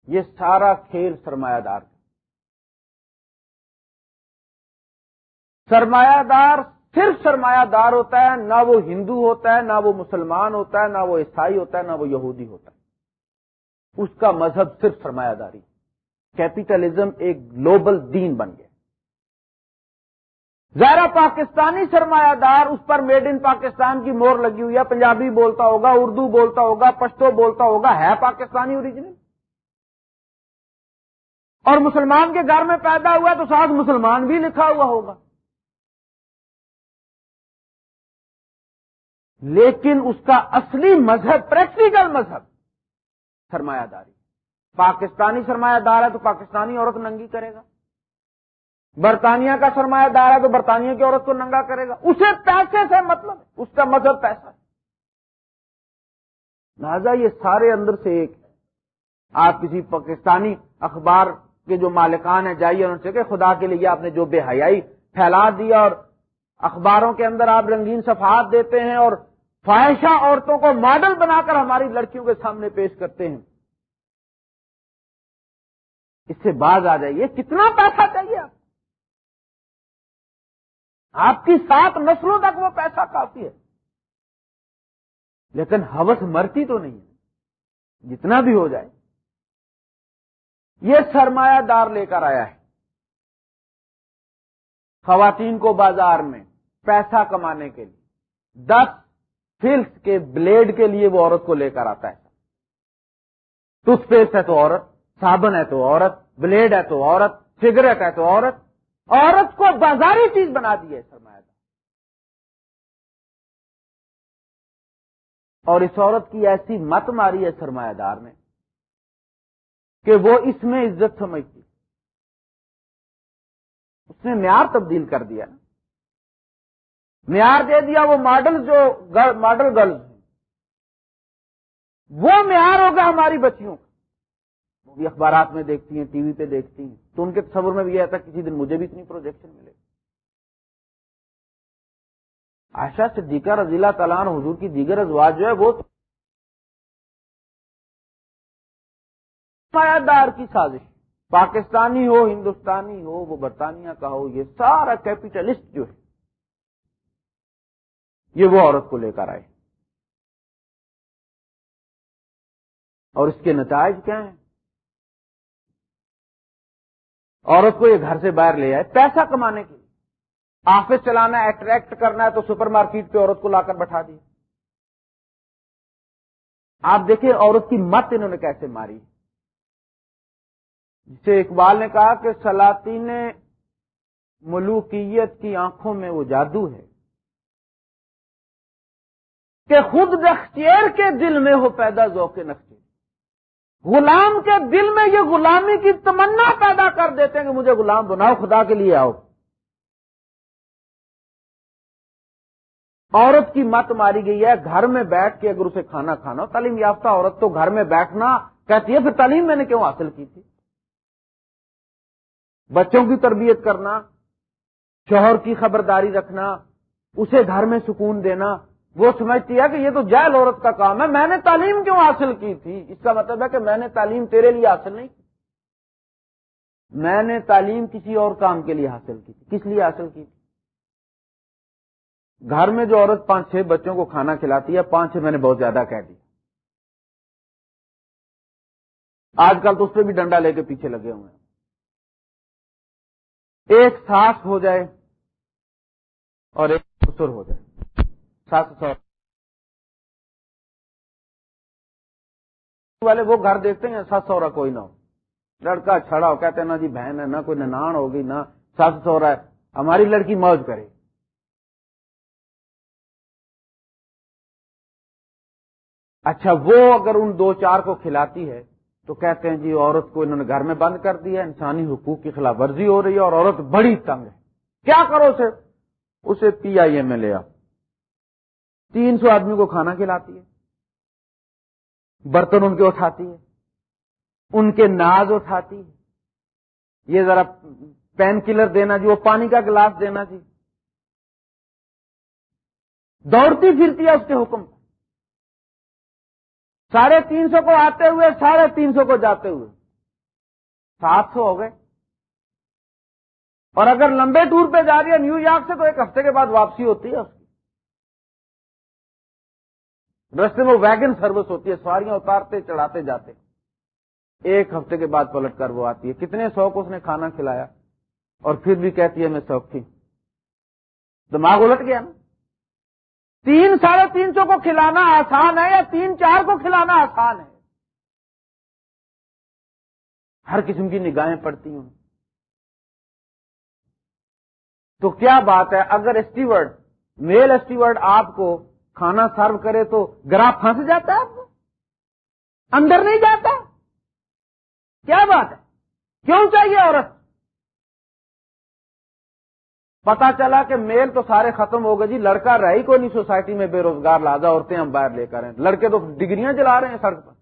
یہ سارا کھیل سرمایہ دار کا سرمایہ دار صرف سرمایہ دار ہوتا ہے، نہ وہ ہندو ہوتا ہے، نہ وہ مسلمان ہوتا ہے، نہ وہ عیسائی ہوتا ہے، نہ وہ یہودی ہوتا ہے۔ اس کا مذہب صرف سرمایہ داری۔ کیپیٹلزم ایک گلوبل دین بن گیا۔ ظاہرا پاکستانی سرمایہ دار اس پر میڈ ان پاکستان کی مور لگی ہوئی ہے۔ پنجابی بولتا ہوگا، اردو بولتا ہوگا، پشتو بولتا ہوگا، ہے پاکستانی اوریجنل۔ اور مسلمان کے گھر میں پیدا ہوا تو ساتھ مسلمان بھی لکھا ہوا ہوگا۔ لیکن اس کا اصلی مذہب پریکٹیکل مذہب سرمایہ داری پاکستانی سرمایہ دار ہے تو پاکستانی عورت ننگی کرے گا۔ برطانیہ کا سرمایہ دار ہے تو برطانیہ کی عورت کو ننگا کرے گا۔ اسے پیسے سے مطلب اس کا مذہب پیسہ ہے۔ لہذا یہ سارے اندر سے ایک آپ کسی پاکستانی اخبار کے جو مالکان ہیں، جائیے ان سے کہ خدا کے لیے آپ نے جو بے حیائی پھیلا دیا اور اخباروں کے اندر آپ رنگین صفحات دیتے ہیں اور فائشہ عورتوں کو ماڈل بنا کر ہماری لڑکیوں کے سامنے پیش کرتے ہیں۔ اس سے باز آ جائیے، کتنا پیسہ چاہیے آپ؟ آپ کی سات نسلوں تک وہ پیسہ کافی ہے۔ لیکن ہوس مرتی تو نہیں ہے، جتنا بھی ہو جائے۔ یہ سرمایہ دار لے کر آیا ہے۔ خواتین کو بازار میں پیسہ کمانے کے لیے۔ دس فلس کے بلیڈ کے لیے وہ عورت کو لے کر آتا ہے۔ ٹوتھ پیسٹ ہے تو عورت، صابن ہے تو عورت، بلیڈ ہے تو عورت، سگریٹ ہے تو عورت۔ عورت کو بازاری چیز بنا دی ہے سرمایہ اور اس عورت کی ایسی مت ماری ہے، سرمایہ دار نے، کہ وہ اس میں عزت سمجھتی۔ اس نے معیار تبدیل کر دیا۔ نا معیار دے دیا وہ ماڈل جو ماڈل گرلز ہیں۔ وہ معیار ہوگا ہماری بچیوں کا۔ وہ بھی اخبارات میں دیکھتی ہیں، ٹی وی پہ دیکھتی ہیں۔ تو ان کے تصور میں بھی یہ تھا، کسی دن مجھے بھی اتنی پروجیکشن ملے۔ آشا سے دیگر رضی تعالیٰ حضور کی دیگر ازواج جو ہے، وہ دار کی سازش۔ پاکستانی ہو، ہندوستانی ہو، وہ برطانیہ کا ہو، یہ سارا کیپیٹلسٹ جو ہے یہ وہ عورت کو لے کر آئے۔ اور اس کے نتائج کیا ہیں؟ عورت کو یہ گھر سے باہر لے آئے پیسہ کمانے کے لیے۔ آفس چلانا ہے اٹریکٹ کرنا ہے تو سپر مارکیٹ پہ عورت کو لا کر بٹھا دی آپ دیکھیں عورت کی مت انہوں نے کیسے ماری۔ جسے اقبال نے کہا کہ سلاطین ملوکیت کی آنکھوں میں وہ جادو ہے۔ کہ خود نخچیر کے دل میں ہو پیدا ذوق نقشے غلام کے دل میں یہ غلامی کی تمنا پیدا کر دیتے ہیں کہ مجھے غلام بناؤ، خدا کے لیے آؤ۔ عورت کی مت ماری گئی ہے، گھر میں بیٹھ کے اگر اسے کھانا کھانا تعلیم یافتہ عورت تو گھر میں بیٹھنا کہتی ہے، پھر تعلیم میں نے کیوں حاصل کی تھی؟ بچوں کی تربیت کرنا، شوہر کی خبرداری رکھنا، اسے گھر میں سکون دینا وہ سمجھتی ہے کہ یہ تو جیل عورت کا کام ہے، میں نے تعلیم کیوں حاصل کی تھی؟ اس کا مطلب ہے کہ میں نے تعلیم تیرے لیے حاصل نہیں کی۔ میں نے تعلیم کسی اور کام کے لیے حاصل کی تھی۔ کس لیے حاصل کی تھی؟ گھر میں جو عورت پانچ چھ بچوں کو کھانا کھلاتی ہے، پانچ چھ میں نے بہت زیادہ کہہ دی آج کل تو اس پہ بھی ڈنڈا لے کے پیچھے لگے ہوئے ہیں۔ ایک ساس ہو جائے اور ایک سسر ہو جائے۔ ساس سو والے وہ گھر دیکھتے ہیں سس سورا کوئی نہ ہو۔ لڑکا چھڑا ہو، کہتے ہیں، نا جی بہن ہے نہ کوئی ننان ہوگی نہ سس سورا ہے۔ ہماری لڑکی موج کرے۔ اچھا وہ اگر ان دو چار کو کھلاتی ہے، تو کہتے ہیں جی عورت کو انہوں نے گھر میں بند کر دیا، انسانی حقوق کی خلاف ورزی ہو رہی ہے اور عورت بڑی تنگ ہے۔ کیا کرو اسے؟ اسے پی آئی ایم میں لے آؤ۔ تین سو آدمی کو کھانا کھلاتی ہے، برتن ان کے اٹھاتی ہے، ان کے ناز اٹھاتی ہے۔ یہ ذرا پین کلر دینا جی وہ پانی کا گلاس دینا جی۔ دوڑتی پھرتی ہے اس کے حکم ساڑھے تین سو کو آتے ہوئے، ساڑھے تین سو کو جاتے ہوئے۔ سات سو ہو گئے۔ اور اگر لمبے ٹور پہ جا رہی ہے، نیو یارک سے تو ایک ہفتے کے بعد واپسی ہوتی ہے اس کی۔ رستے میں ویگن سروس ہوتی ہے، سواریاں اتارتے، چڑھاتے جاتے۔ ایک ہفتے کے بعد پلٹ کر وہ آتی ہے۔ کتنے سو کو اس نے کھانا کھلایا۔ اور پھر بھی کہتی ہے، میں سوکھ تھی۔ دماغ الٹ گیا نا۔ تین ساڑھے تین سو کو کھلانا آسان ہے یا تین چار کو کھلانا آسان ہے؟ ہر قسم کی نگاہیں پڑتی ہوں تو کیا بات ہے؟ اگر اسٹیورڈ، میل اسٹیورڈ آپ کو کھانا سرو کرے تو گرا پھنس جاتا ہے آپ کو؟ اندر نہیں جاتا؟ کیا بات ہے؟ کیوں چاہیے عورت؟ پتا چلا کہ میل تو سارے ختم ہو گئے جی لڑکا رہ ہی کوئی نہیں سوسائٹی میں، بے روزگار لادا عورتیں ہم باہر لے کر ہیں لڑکے تو ڈگریاں چلا رہے ہیں سڑک پر۔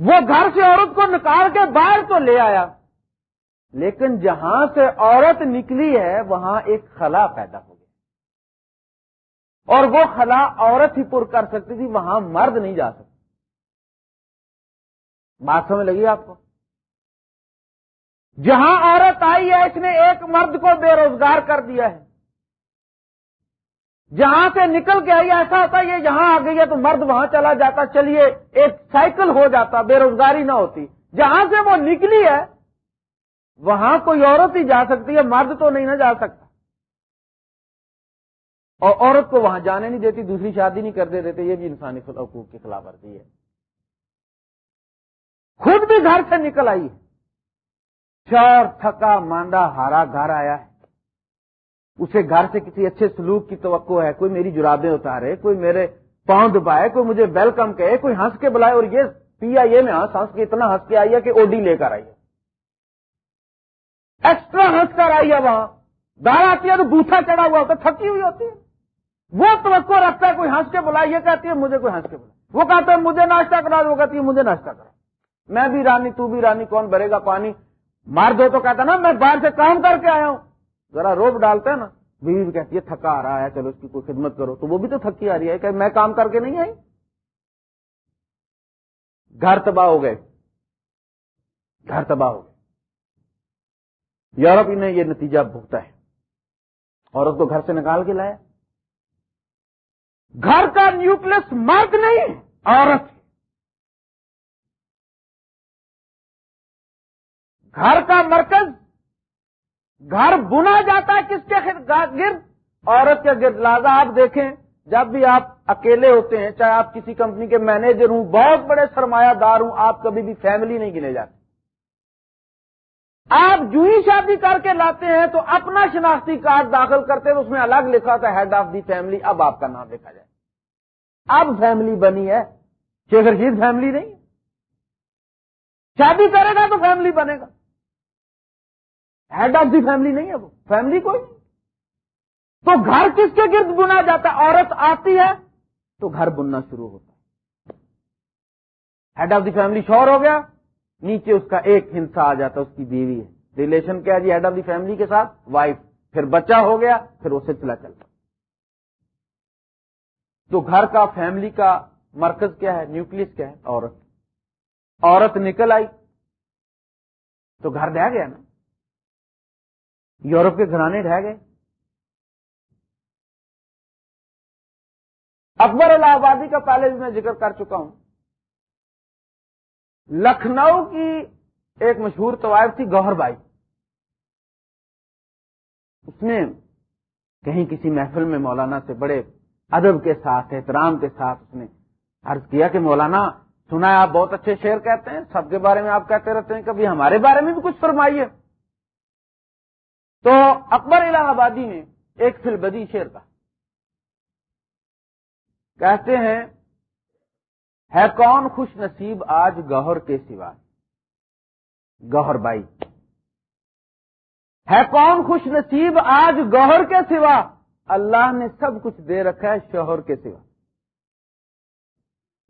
وہ گھر سے عورت کو نکال کے باہر تو لے آیا۔ لیکن جہاں سے عورت نکلی ہے، وہاں ایک خلا پیدا ہو گیا۔ اور وہ خلا عورت ہی پر کر سکتی تھی، وہاں مرد نہیں جا سکتا۔ بات سمجھ لگی آپ کو؟ جہاں عورت آئی ہے، اس نے ایک مرد کو بے روزگار کر دیا ہے۔ جہاں سے نکل کے آئی، ایسا ہوتا یہ یہاں آ گئی ہے تو مرد وہاں چلا جاتا۔ چلیے، ایک سائیکل ہو جاتا، بے روزگاری نہ ہوتی۔ جہاں سے وہ نکلی ہے وہاں کوئی عورت ہی جا سکتی ہے، مرد تو نہیں نہ جا سکتا۔ اور عورت کو وہاں جانے نہیں دیتی، دوسری شادی نہیں کر دیتے، یہ بھی انسانی حقوق کی خلاف ورزی ہے۔ خود بھی گھر سے نکل آئی۔ ہے چور، تھکا مانڈا ہارا گھر آیا ہے۔ اسے گھر سے کسی اچھے سلوک کی توقع ہے۔ کوئی میری جرابیں اتارے، کوئی میرے پاؤں دبائے، کوئی مجھے ویلکم کہے، کوئی ہنس کے بلائے، اور یہ پی آئی اے میں ہنس ہنس کے اتنا ہنس کے آئی ہے کہ اوڈی لے کر آئی ہے۔ ایکسٹرا ہنس کر آئی ہے وہاں۔ دار آتی ہے تو بوٹا چڑھا ہوا ہوتا تھکی ہوئی ہوتی ہے۔ وہ توقع رکھتا ہے، کوئی ہنس کے بلا یہ کہتی ہے، مجھے کوئی ہنس کے بلا وہ کہتا ہے، مجھے ناشتہ کرا وہ کہتی ہے، مجھے ناشتہ کرا۔ میں بھی رانی، تو بھی رانی، کون بھرے گا پانی؟ مار دو تو کہتا نا، میں باہر سے کام کر کے آیا ہوں۔ ذرا روب ڈالتا ہے نا، بیوی بھی کہتی ہے، تھکا آ رہا ہے، چلو اس کی کوئی خدمت کرو۔ تو وہ بھی تو تھکی آ رہی ہے، کہ میں کام کر کے نہیں آئی۔ گھر تباہ ہو گئے۔ گھر تباہ ہو گئے۔ یورپ نے یہ نتیجہ بھگتا ہے۔ عورت کو گھر سے نکال کے لایا۔ گھر کا نیوکلس مرد نہیں، عورت۔ گھر کا مرکز، گھر بنا جاتا ہے کس کے گرد؟ عورت کے گرد۔ لہذا آپ دیکھیں، جب بھی آپ اکیلے ہوتے ہیں، چاہے آپ کسی کمپنی کے مینیجر ہوں، بہت بڑے سرمایہ دار ہوں، آپ کبھی بھی فیملی نہیں گنے جاتے۔ آپ جو شادی کر کے لاتے ہیں تو اپنا شناختی کارڈ داخل کرتے تو اس میں الگ لکھا تھا ہیڈ آف دی فیملی اب آپ کا نام لکھا جائے۔ اب فیملی بنی ہے شیخ رشید فیملی نہیں۔ شادی کرے گا تو فیملی بنے گا۔ ہیڈ آف دی فیملی نہیں ہے وہ فیملی کوئی نہیں۔ تو گھر کس کے گرد بنا جاتا ہے؟ عورت آتی ہے تو گھر بننا شروع ہوتا ہے۔ ہیڈ آف دی فیملی شور ہو گیا۔ نیچے اس کا ایک ہنسا آ جاتا اس کی بیوی ہے۔ ریلیشن کیا جی؟ ہیڈ آف دی فیملی کے ساتھ وائف پھر بچہ ہو گیا، پھر اسے چلا چلتا۔ تو گھر کا فیملی کا مرکز کیا ہے؟ نیوکلس کیا ہے؟ عورت۔ عورت نکل آئی، تو گھر ڈہ گیا نا۔ یورپ کے گھرانے ڈہ گئے۔ اکبر الہ آبادی کا پہلے بھی میں ذکر کر چکا ہوں۔ لکھنؤ کی ایک مشہور طوائف تھی گوہر بائی۔ اس نے کہیں کسی محفل میں مولانا سے بڑے ادب کے ساتھ، احترام کے ساتھ اس نے عرض کیا کہ مولانا سنا ہے آپ بہت اچھے شعر کہتے ہیں، سب کے بارے میں آپ کہتے رہتے ہیں، کبھی ہمارے بارے میں بھی کچھ فرمائیے۔ تو اکبر الہ آبادی نے ایک فلبدی شعر کا کہتے ہیں ہے کون خوش نصیب آج گہر کے سوا؟ گہر بائی۔ ہے کون خوش نصیب آج گوہر کے سوا؟ اللہ نے سب کچھ دے رکھا ہے شوہر کے سوا۔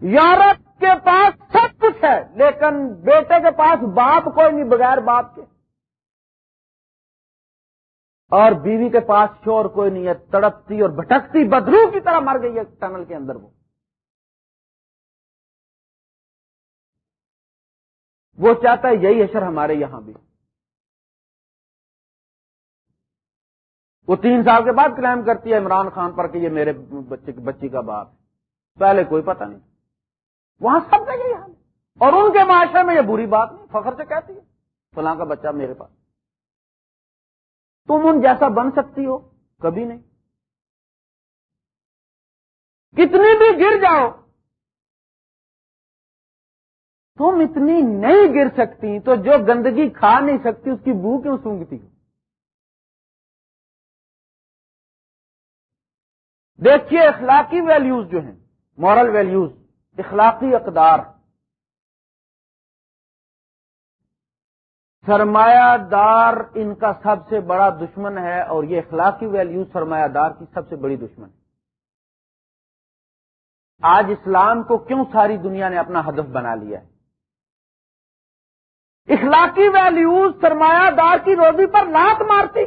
یورپ کے پاس سب کچھ ہے، لیکن بیٹے کے پاس باپ کوئی نہیں بغیر باپ کے۔ اور بیوی کے پاس شور کوئی نہیں ہے، تڑپتی اور بھٹکتی بدرو کی طرح مر گئی ہے ٹنل کے اندر وہ۔ وہ چاہتا ہے یہی اشر ہمارے یہاں بھی۔ وہ تین سال کے بعد کلیم کرتی ہے عمران خان پر کہ یہ میرے بچے بچی کا باپ ہے۔ پہلے کوئی پتہ نہیں۔ وہاں سب کا یہی حال ہے۔ اور ان کے معاشرے میں یہ بری بات نہیں، فخر سے کہتی ہے، فلاں کا بچہ میرے پاس۔ تم ان جیسا بن سکتی ہو؟ کبھی نہیں۔ کتنی بھی گر جاؤ تم اتنی نہیں گر سکتی تو جو گندگی کھا نہیں سکتی، اس کی بو کیوں سونگتی؟ دیکھیے، اخلاقی ویلیوز جو ہیں مورل ویلیوز اخلاقی اقدار۔ سرمایہ دار ان کا سب سے بڑا دشمن ہے اور یہ اخلاقی ویلیوز سرمایہ دار کی سب سے بڑی دشمن ہے۔ آج اسلام کو کیوں ساری دنیا نے اپنا ہدف بنا لیا ہے؟ اخلاقی ویلیوز سرمایہ دار کی روزی پر لات مارتی۔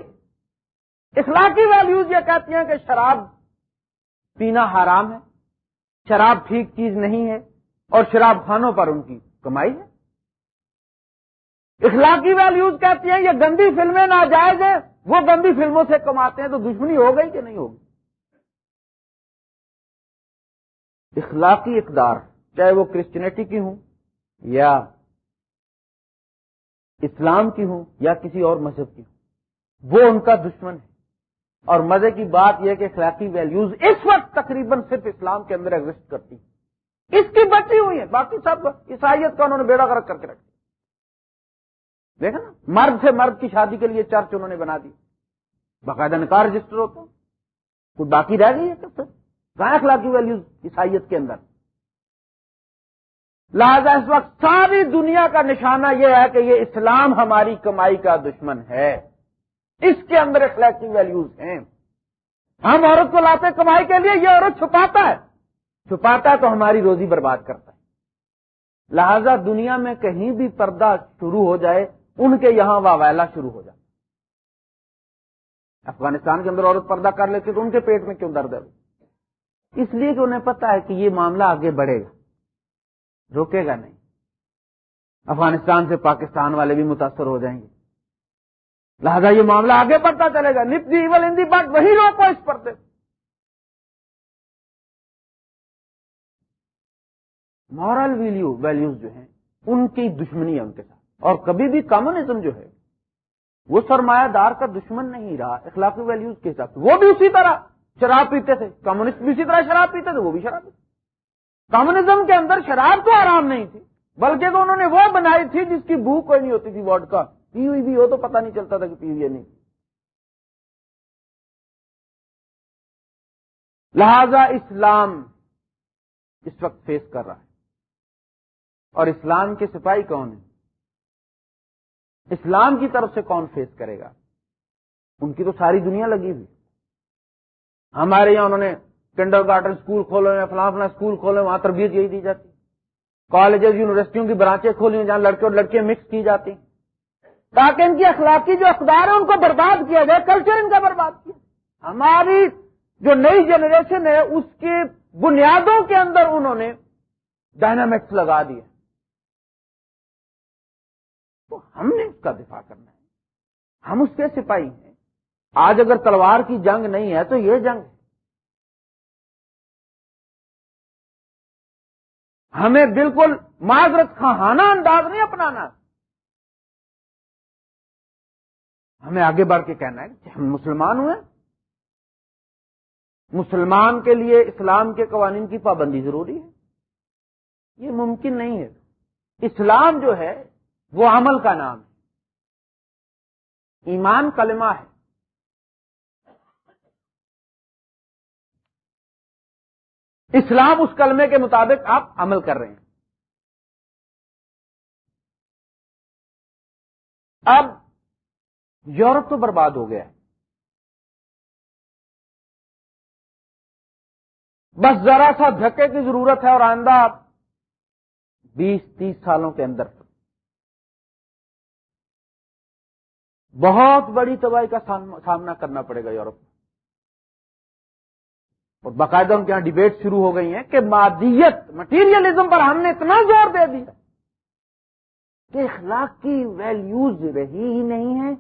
اخلاقی ویلیوز یہ کہتی ہیں کہ شراب پینا حرام ہے، شراب ٹھیک چیز نہیں ہے اور شراب خانوں پر ان کی کمائی ہے۔ اخلاقی ویلیوز کہتی ہیں، یہ گندی فلمیں ناجائز ہیں، وہ گندی فلموں سے کماتے ہیں تو دشمنی ہو گئی کہ نہیں ہوگی؟ اخلاقی اقدار، چاہے وہ کرسچنٹی کی ہوں یا اسلام کی ہوں یا کسی اور مذہب کی ہوں، وہ ان کا دشمن ہے۔ اور مزے کی بات یہ کہ اخلاقی ویلیوز اس وقت تقریباً صرف اسلام کے اندر ایگزٹ کرتی اس کی بچی ہوئی ہے باقی سب عیسائیت کا انہوں نے بیڑا غرق کر کے رکھ دیکھا نا، مرد سے مرد کی شادی کے لیے چرچ انہوں نے بنا دی۔ باقاعدہ نکاح رجسٹر ہوتا کوئی باقی رہ گئی ہے کب کہاں اخلاقی ویلیوز عیسائیت کے اندر؟ لہذا اس وقت ساری دنیا کا نشانہ یہ ہے کہ یہ اسلام ہماری کمائی کا دشمن ہے۔ اس کے اندر اخلاقی ویلیوز ہیں۔ ہم عورت کو لاتے کمائی کے لیے، یہ عورت چھپاتا ہے۔ چھپاتا ہے تو ہماری روزی برباد کرتا ہے۔ لہذا دنیا میں کہیں بھی پردہ شروع ہو جائے، ان کے یہاں واویلا شروع ہو جائے افغانستان کے اندر عورت پردہ کر لیتے تو ان کے پیٹ میں کیوں درد ہے؟ اس لیے کہ انہیں پتا ہے کہ یہ معاملہ آگے بڑھے گا۔ روکے گا نہیں۔ افغانستان سے پاکستان والے بھی متاثر ہو جائیں گے۔ لہذا یہ معاملہ آگے بڑھتا چلے گا۔ نپ دی ایول ہندی بات وہی روکو اس پردے مورل ویلو ویلوز جو ہیں، ان کی دشمنی ہے ان کے ساتھ۔ اور کبھی بھی کامنزم جو ہے، وہ سرمایہ دار کا دشمن نہیں رہا۔ اخلاقی ویلوز کے حساب سے۔ وہ بھی اسی طرح شراب پیتے تھے۔ کمیونسٹ بھی اسی طرح شراب پیتے تھے، وہ بھی شراب پیتے کمیونزم کے اندر شراب تو آرام نہیں تھی، بلکہ تو انہوں نے وہ بنائی تھی جس کی بھوک کوئی نہیں ہوتی تھی واڈ کا پی ہوئی بھی ہو تو پتہ نہیں چلتا تھا کہ پی ہوئی نہیں۔ لہذا اسلام اس وقت فیس کر رہا ہے۔ اور اسلام کے سپاہی کون ہیں؟ اسلام کی طرف سے کون فیس کرے گا؟ ان کی تو ساری دنیا لگی ہوئی۔ ہمارے یہاں انہوں نے کنڈر گارڈن اسکول کھولے ہوئے فلاں فلاں اسکول کھولے وہاں تربیت یہی دی جاتی۔ کالجز، یونیورسٹیوں کی برانچیں کھولی ہیں جہاں لڑکے اور لڑکیاں مکس کی جاتی۔ تاکہ ان کی اخلاقی جو اقدار ہے ان کو برباد کیا جائے کلچر ان کا برباد کیا ہماری جو نئی جنریشن ہے، اس کی بنیادوں کے اندر انہوں نے ڈائنامکس لگا دیے تو ہم نے اس کا دفاع کرنا ہے۔ ہم اس کے سپاہی ہیں۔ آج اگر تلوار کی جنگ نہیں ہے تو یہ جنگ ہے۔ ہمیں بالکل معذرت خواہانہ انداز نہیں اپنانا۔ ہمیں آگے بڑھ کے کہنا ہے کہ ہم مسلمان ہوئے۔ مسلمان کے لیے اسلام کے قوانین کی پابندی ضروری ہے۔ یہ ممکن نہیں ہے۔ اسلام جو ہے وہ عمل کا نام ہے۔ ایمان کلمہ ہے۔ اسلام اس کلمے کے مطابق آپ عمل کر رہے ہیں۔ اب یورپ تو برباد ہو گیا۔ بس ذرا سا دھکے کی ضرورت ہے اور آئندہ بیس تیس سالوں کے اندر۔ بہت بڑی تباہی کا سامنا کرنا پڑے گا یورپ۔ اور باقاعدہ ان کے یہاں ڈبیٹ شروع ہو گئی ہیں کہ مادیت مٹیریلزم پر ہم نے اتنا زور دے دیا کہ اخلاق کی ویلیوز رہی ہی نہیں ہے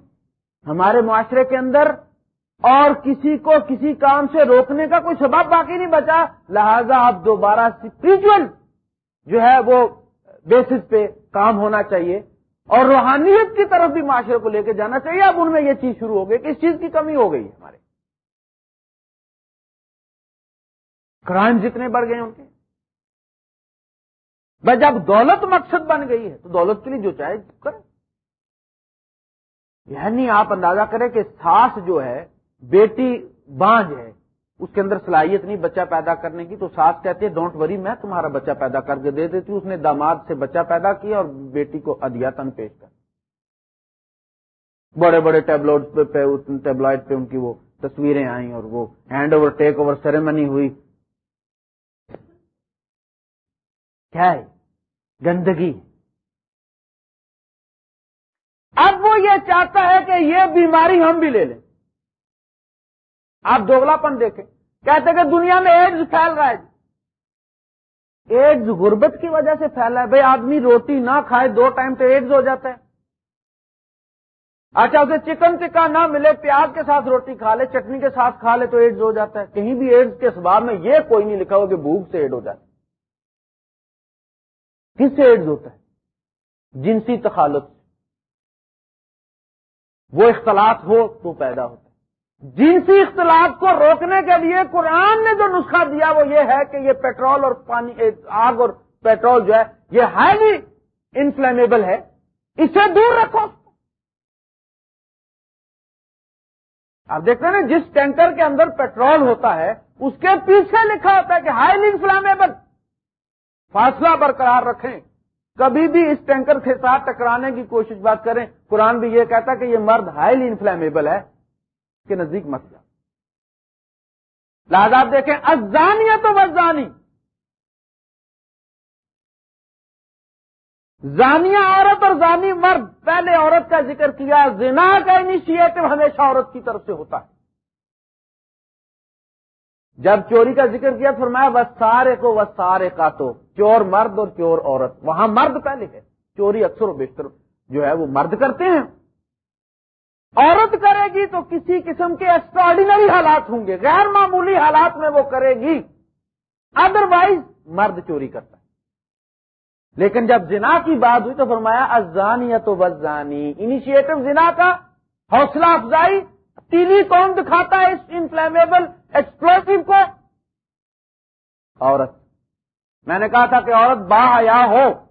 ہمارے معاشرے کے اندر اور کسی کو کسی کام سے روکنے کا کوئی سبب باقی نہیں بچا۔ لہذا اب دوبارہ اسپرچل جو ہے وہ بیسس پہ کام ہونا چاہیے اور روحانیت کی طرف بھی معاشرے کو لے کے جانا چاہیے۔ اب ان میں یہ چیز شروع ہو گئی کہ اس چیز کی کمی ہو گئی ہمارے۔ کرائم جتنے بڑھ گئے ان کے۔ بس جب دولت مقصد بن گئی ہے تو دولت کے لیے جو چاہے کرے یعنی آپ اندازہ کریں کہ ساس جو ہے، بیٹی بانج ہے، اس کے اندر صلاحیت نہیں، بچہ پیدا کرنے کی، تو ساس کہتے ہیں ڈونٹ وری میں تمہارا بچہ پیدا کر کے دے دیتی اس نے داماد سے بچہ پیدا کیا اور بیٹی کو ادیاتن پیش کر۔ بڑے بڑے ٹیبلوڈ پہ ٹیبلائڈ پہ ان کی وہ تصویریں آئیں اور وہ hand over take over ceremony ہوئی۔ کیا ہے؟ گندگی۔ اب وہ یہ چاہتا ہے کہ یہ بیماری ہم بھی لے لیں۔ آپ دوگلا پن دیکھیں۔ کہتے کہ دنیا میں ایڈز پھیل رہا ہے۔ ایڈز غربت کی وجہ سے پھیلا ہے۔ بھائی آدمی روٹی نہ کھائے، دو ٹائم تو ایڈز ہو جاتا ہے۔ اچھا اسے چکن ٹکا نہ ملے، پیاز کے ساتھ روٹی کھا لے، چٹنی کے ساتھ کھا لے تو ایڈز ہو جاتا ہے۔ کہیں بھی ایڈز کے سباب میں یہ کوئی نہیں لکھا ہو کہ بھوک سے ایڈ ہو جاتا ہے۔ کس سے ایڈز ہوتا ہے؟ جنسی تخالت سے۔ وہ اختلاط ہو تو پیدا ہوتا ہے۔ جنسی اختلاط کو روکنے کے لیے قرآن نے جو نسخہ دیا وہ یہ ہے کہ یہ پیٹرول اور پانی، آگ اور پیٹرول جو ہے، یہ ہائیلی انفلیمیبل ہے۔ اسے دور رکھو۔ آپ دیکھتے ہیں نا، جس ٹینکر کے اندر پیٹرول ہوتا ہے، اس کے پیچھے لکھا ہوتا ہے کہ ہائیلی انفلامبل فاصلہ برقرار رکھیں۔ کبھی بھی اس ٹینکر کے ساتھ ٹکرانے کی کوشش بات کریں۔ قرآن بھی یہ کہتا کہ یہ مرد ہائیلی انفلیمیبل ہے کے نزدیک مت جا لہٰذا آپ دیکھیں ازانی ہے تو وزانی زانیہ عورت اور زانی مرد۔ پہلے عورت کا ذکر کیا، زنا کا انیشیٹو ہمیشہ عورت کی طرف سے ہوتا ہے۔ جب چوری کا ذکر کیا، فرمایا وہ سارے کو وہ سارے کا تو چور مرد اور چور عورت۔ وہاں مرد پہلے ہے چوری اکثر و بیشتر جو ہے وہ مرد کرتے ہیں۔ عورت کرے گی تو کسی قسم کے ایکسٹراڈینری حالات ہوں گے۔ غیر معمولی حالات میں وہ کرے گی۔ ادر وائز مرد چوری کرتا ہے۔ لیکن جب زنا کی بات ہوئی تو فرمایا ازانی تو وزانی انیشیٹو زنا کا حوصلہ افزائی۔ تیلی کون دکھاتا ہے اس انفلیمیبل ایکسپلوسو کو؟ عورت۔ میں نے کہا تھا کہ عورت با حیا ہو۔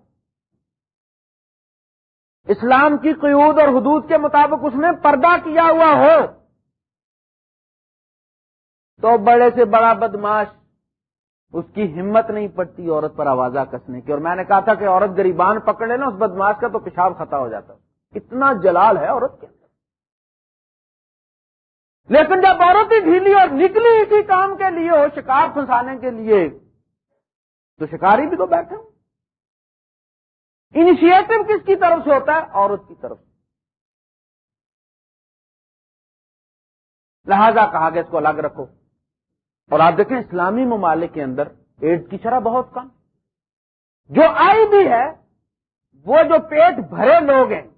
اسلام کی قیود اور حدود کے مطابق اس نے پردہ کیا ہوا ہو۔ تو بڑے سے بڑا بدماش، اس کی ہمت نہیں پڑتی عورت پر آوازہ کسنے کی۔ اور میں نے کہا تھا کہ عورت گریبان پکڑ لے نا، اس بدماش کا تو پیشاب خطا ہو جاتا۔ اتنا جلال ہے عورت کے اندر۔ لیکن جب عورت ہی ڈھیلی اور نکلی اسی کام کے لیے ہو شکار پھنسانے کے لیے تو شکاری بھی تو بیٹھے ہوں۔ انیشیٹو کس کی طرف سے ہوتا ہے؟ عورت کی طرف سے۔ لہذا کہا گیا اس کو الگ رکھو۔ اور آپ دیکھیں اسلامی ممالک کے اندر ایڈ کی شرح بہت کم۔ جو آئی بھی ہے، وہ جو پیٹ بھرے لوگ ہیں،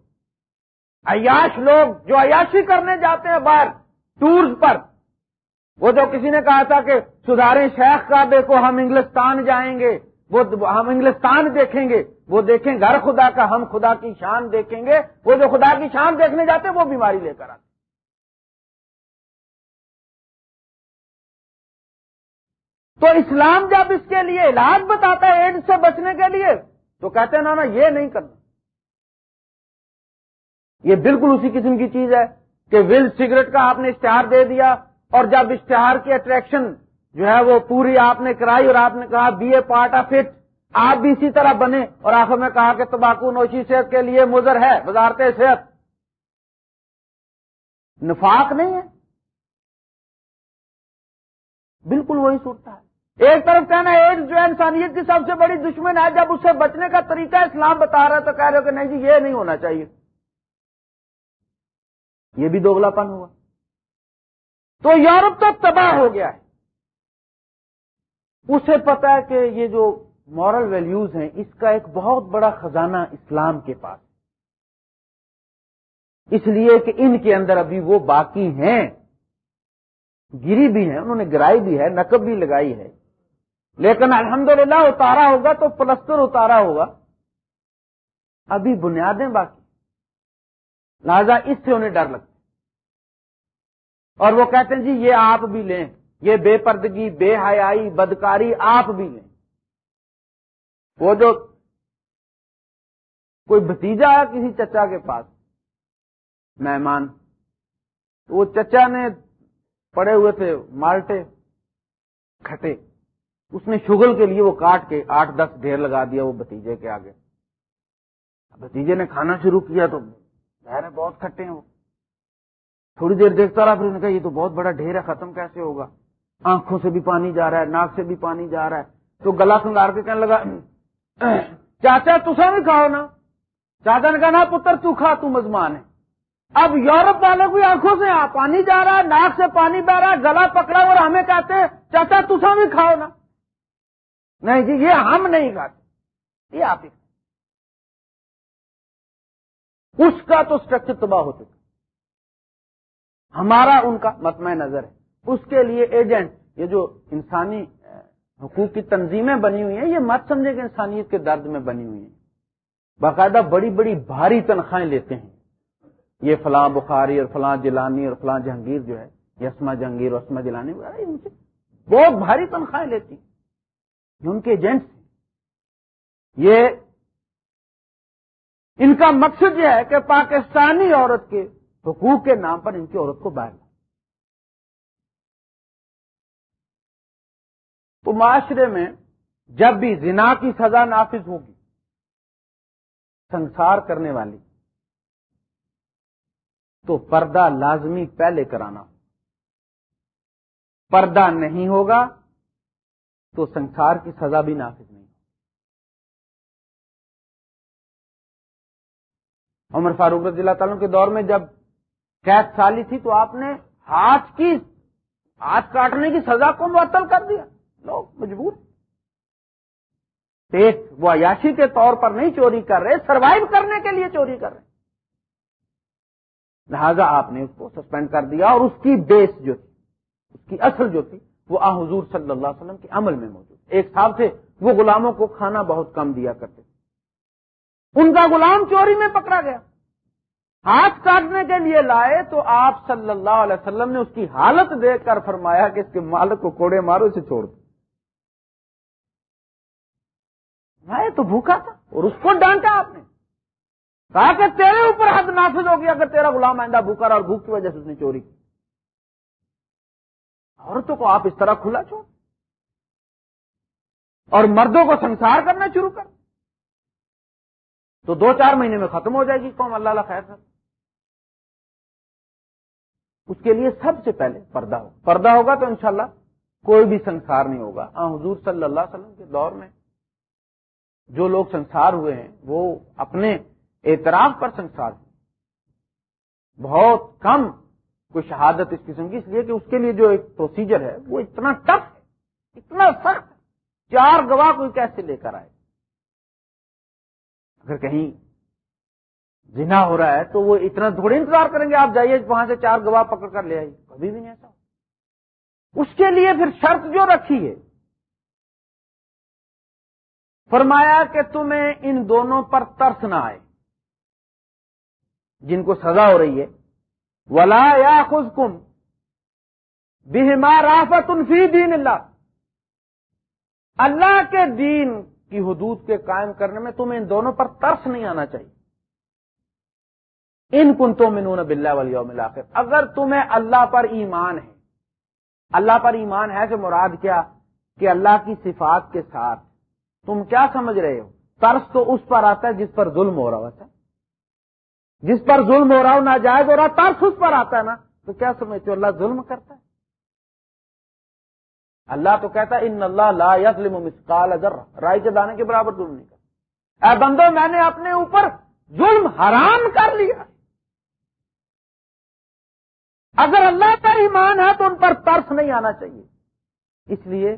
عیاش لوگ جو عیاشی کرنے جاتے ہیں باہر، ٹورز پر وہ جو کسی نے کہا تھا کہ سدھاریں شیخ کا دیکھو ہم انگلستان جائیں گے، وہ ہم انگلستان دیکھیں گے، وہ دیکھیں گھر خدا کا، ہم خدا کی شان دیکھیں گے، وہ جو خدا کی شان دیکھنے جاتے وہ بیماری لے کر آتے تو اسلام جب اس کے لیے علاج بتاتا ہے ایڈ سے بچنے کے لیے، تو کہتے ہیں نا نا یہ نہیں کرنا۔ یہ بالکل اسی قسم کی چیز ہے کہ ول سگریٹ کا آپ نے اشتہار دے دیا اور جب اشتہار کی اٹریکشن جو ہے وہ پوری آپ نے کرائی اور آپ نے کہا be a part of it آپ بھی اسی طرح بنے اور آخر میں کہا کہ تمباکو نوشی صحت کے لیے مضر ہے، وزارت صحت۔ نفاق نہیں ہے۔ بالکل وہی سوچتا ہے۔ ایک طرف کہنا ایڈ جو انسانیت کی سب سے بڑی دشمن ہے، جب اسے بچنے کا طریقہ اسلام بتا رہا ہے تو کہہ رہے ہو کہ نہیں جی یہ نہیں ہونا چاہیے۔ یہ بھی دوگلا پن ہوا۔ تو یورپ تو تباہ ہو گیا ہے۔ اسے پتا ہے کہ یہ جو مورل ویلیوز ہیں، اس کا ایک بہت بڑا خزانہ اسلام کے پاس اس لیے کہ ان کے اندر ابھی وہ باقی ہیں۔ گری بھی ہیں، انہوں نے گرائی بھی ہے، نقب بھی لگائی ہے۔ لیکن الحمدللہ اتارا ہوگا تو پلستر اتارا ہوگا۔ ابھی بنیادیں باقی۔ لہذا اس سے انہیں ڈر لگتا اور وہ کہتے ہیں جی یہ آپ بھی لیں، یہ بے پردگی، بے حیائی، بدکاری آپ بھی لیں۔ وہ جو کوئی بھتیجا ہے کسی چچا کے پاس، مہمان وہ چچا نے پڑے ہوئے تھے مالٹے، کھٹے۔ اس نے شگل کے لیے وہ کاٹ کے آٹھ دس ڈھیر لگا دیا وہ بتیجے کے آگے۔ بتیجے نے کھانا شروع کیا تو ظاہر بہت کھٹے ہیں وہ۔ تھوڑی دیر دیکھتا رہا، پھر نے کہا، یہ تو بہت بڑا ڈھیر ہے، ختم کیسے ہوگا؟ آنکھوں سے بھی پانی جا رہا ہے، ناک سے بھی پانی جا رہا ہے۔ تو گلا سنگار کے کہنے لگا، چاچا تسا بھی کھاؤ نا۔ چاچا نے کہا، نا پتر، تو کھا، تو مزمان ہے۔ اب یورپ والوں کی آنکھوں سے پانی جا رہا ہے، ناک سے پانی بہ رہا ہے، گلا پکڑا اور ہمیں کہتے ہیں، چاچا تسا بھی کھاؤ نا۔ نہیں جی یہ ہم نہیں کھاتے۔ یہ آپ ہی اس کا تو اسٹرکچر تباہ ہو چکا۔ ہمارا ان کا متمع نظر ہے۔ اس کے لیے ایجنٹ، یہ جو انسانی حقوق کی تنظیمیں بنی ہوئی ہیں، یہ مت سمجھے کہ انسانیت کے درد میں بنی ہوئی ہیں۔ باقاعدہ بڑی بڑی بھاری تنخواہیں لیتے ہیں۔ یہ فلاں بخاری اور فلاں جلانی اور فلاں جہانگیر جو ہے یسما جہانگیر اور اسما جلانی وغیرہ، ان سے بہت بھاری تنخواہیں لیتی ہیں۔ یہ ان کے ایجنٹس یہ، ان کا مقصد یہ ہے کہ پاکستانی عورت کے حقوق کے نام پر ان کی عورت کو باہر تو معاشرے میں جب بھی زنا کی سزا نافذ ہوگی، سنسار کرنے والی، تو پردہ لازمی پہلے کرانا۔ پردہ نہیں ہوگا تو سنسار کی سزا بھی نافذ نہیں۔ عمر فاروق رضی اللہ تعالیٰ کے دور میں جب قید سالی تھی تو آپ نے ہاتھ کی، ہاتھ کاٹنے کی سزا کو معطل کر دیا۔ لوگ مجبور۔ پیٹ وہ عیاشی کے طور پر نہیں چوری کر رہے سروائو کرنے کے لیے چوری کر رہے۔ لہذا آپ نے اس کو سسپینڈ کر دیا اور اس کی بیس جو تھی، اس کی اصل جو تھی، وہ آ حضور صلی اللہ علیہ وسلم کے عمل میں موجود ایک صاحب تھے، وہ غلاموں کو کھانا بہت کم دیا کرتے ان کا غلام چوری میں پکڑا گیا۔ ہاتھ کاٹنے کے لیے لائے تو آپ صلی اللہ علیہ وسلم نے اس کی حالت دیکھ کر فرمایا کہ اس کے مالک کو کوڑے مارو، اسے چھوڑ دو۔ تو بھوکا تھا اور اس کو ڈانٹا آپ نے۔ کہا کہ تیرے اوپر حد نافذ ہو گیا اگر تیرا غلام آئندہ بھوکا رہا اور بھوک کی وجہ سے اس نے چوری کی۔ عورتوں کو آپ اس طرح کھلا چھوڑ۔ اور مردوں کو سنسار کرنا شروع کر۔ تو دو چار مہینے میں ختم ہو جائے گی قوم، اللہ اللہ خیر اس کے لیے سب سے پہلے پردہ ہو۔ پردہ ہوگا تو انشاءاللہ کوئی بھی سنسار نہیں ہوگا۔ حضور صلی اللہ علیہ وسلم کے دور میں جو لوگ سنسار ہوئے ہیں، وہ اپنے اعتراف پر سنسار ہوئے۔ بہت کم کوئی شہادت اس قسم کی، اس لیے کہ اس کے لیے جو ایک پروسیجر ہے، وہ اتنا ٹف ہے، اتنا سخت چار گواہ کوئی کیسے لے کر آئے؟ اگر کہیں جنا ہو رہا ہے تو وہ اتنا تھوڑے انتظار کریں گے، آپ جائیے، وہاں سے چار گواہ پکڑ کر لے آئیے۔ کبھی بھی نہیں ایسا۔ اس کے لیے پھر شرط جو رکھی ہے۔ فرمایا کہ تمہیں ان دونوں پر ترس نہ آئے۔ جن کو سزا ہو رہی ہے۔ ولا یا خود کم رافت انفی دین اللہ اللہ کے دین کی حدود کے قائم کرنے میں تمہیں ان دونوں پر ترس نہیں آنا چاہیے۔ ان کنتوں میں نون بلّہ ولی آخر اگر تمہیں اللہ پر ایمان ہے، اللہ پر ایمان ہے کہ مراد کیا؟ کہ اللہ کی صفات کے ساتھ۔ تم کیا سمجھ رہے ہو؟ ترس تو اس پر آتا ہے جس پر ظلم ہو رہا ہوتا اچھا۔ ہے جس پر ظلم ہو رہا ہو، ناجائز ہو رہا، ترس اس پر آتا ہے نا۔ تو کیا سمجھتے ہو؟ اللہ ظلم کرتا ہے۔ اللہ تو کہتا ہے، ان اللہ لا یسلم مسکال اگر رائی کے دانے کے برابر ظلم نہیں کرتا۔ اے بندو، میں نے اپنے اوپر ظلم حرام کر لیا۔ اگر اللہ کا ایمان ہے تو ان پر ترس نہیں آنا چاہیے۔ اس لیے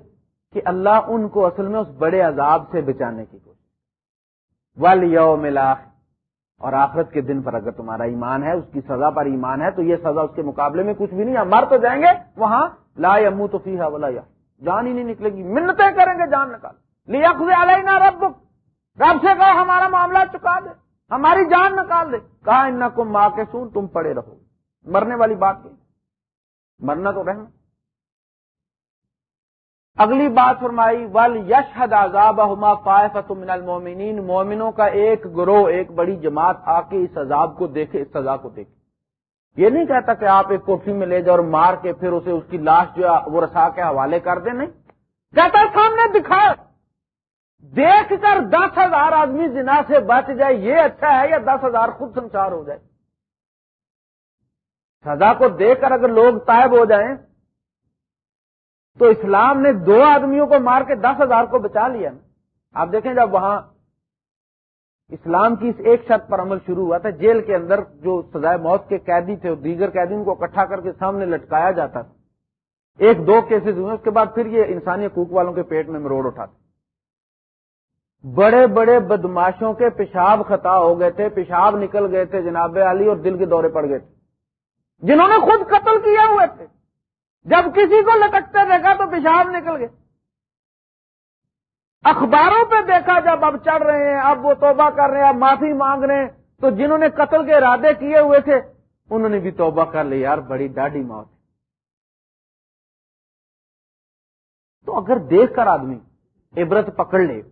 کہ اللہ ان کو اصل میں اس بڑے عذاب سے بچانے کی کوشش ول یو اور آخرت کے دن پر اگر تمہارا ایمان ہے، اس کی سزا پر ایمان ہے، تو یہ سزا اس کے مقابلے میں کچھ بھی نہیں مر تو جائیں گے، وہاں لا یمو تو فی ولا یا جان ہی نہیں نکلے گی۔ منتیں کریں گے، جان نکال۔ لیا خزے نہ رب رب سے کہا ہمارا معاملہ چکا دے، ہماری جان نکال دے۔ کہا ان کو ماں کے سون تم پڑے رہو مرنے والی بات نہیں مرنا تو رہنا اگلی بات فرمائی، ول یش حد من المومنین مومنوں کا ایک گروہ، ایک بڑی جماعت آ کے اس عذاب کو دیکھے، اس سزا کو دیکھے۔ یہ نہیں کہتا کہ آپ ایک کوٹھی میں لے جاؤ اور مار کے پھر اسے اس کی لاش جو ہے وہ رسا کے حوالے کر دیں۔ نہیں۔ کہتا سامنے دکھا دیکھ کر دس ہزار آدمی جنا سے بچ جائے، یہ اچھا ہے یا دس ہزار خود سنسار ہو جائے؟ سزا کو دیکھ کر اگر لوگ تائب ہو جائیں، تو اسلام نے دو آدمیوں کو مار کے دس ہزار کو بچا لیا۔ نا آپ دیکھیں جب وہاں اسلام کی اس ایک شرط پر عمل شروع ہوا تھا، جیل کے اندر جو سزائے موت کے قیدی تھے دیگر قیدی کو اکٹھا کر کے سامنے لٹکایا جاتا تھا۔ ایک دو کیسز ہوئے، اس کے بعد پھر یہ انسانی حقوق والوں کے پیٹ میں مروڑ اٹھا۔ تھا بڑے بڑے بدماشوں کے پیشاب خطا ہو گئے تھے، پیشاب نکل گئے تھے جناب علی اور دل کے دورے پڑ گئے تھے۔ جنہوں نے خود قتل کیا ہوئے تھے۔ جب کسی کو لٹکتے دیکھا تو پیشاب نکل گئے۔ اخباروں پہ دیکھا جب اب چڑھ رہے ہیں، اب وہ توبہ کر رہے ہیں، اب معافی مانگ رہے ہیں، تو جنہوں نے قتل کے ارادے کیے ہوئے تھے، انہوں نے بھی توبہ کر لی۔ یار، بڑی ڈاڈی موت۔ تو اگر دیکھ کر آدمی عبرت پکڑ لے،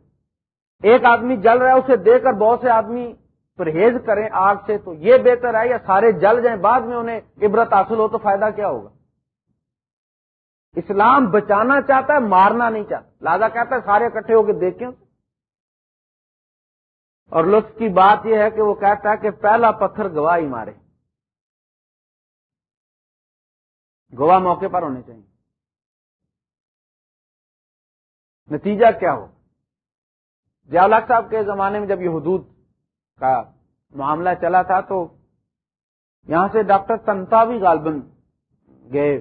ایک آدمی جل رہا ہے، اسے دیکھ کر بہت سے آدمی پرہیز کریں آگ سے تو یہ بہتر ہے یا سارے جل جائیں بعد میں انہیں عبرت حاصل ہو تو فائدہ کیا ہوگا؟ اسلام بچانا چاہتا ہے، مارنا نہیں چاہتا۔ لادا کہتا ہے سارے اکٹھے ہو کے دیکھیں۔ اور لطف کی بات یہ ہے کہ وہ کہتا ہے کہ پہلا پتھر گواہی مارے۔ گواہ موقع پر ہونے چاہیے۔ نتیجہ کیا ہو؟ جیالاک صاحب کے زمانے میں جب یہ حدود کا معاملہ چلا تھا تو یہاں سے ڈاکٹر تنتاوی غالبن گئے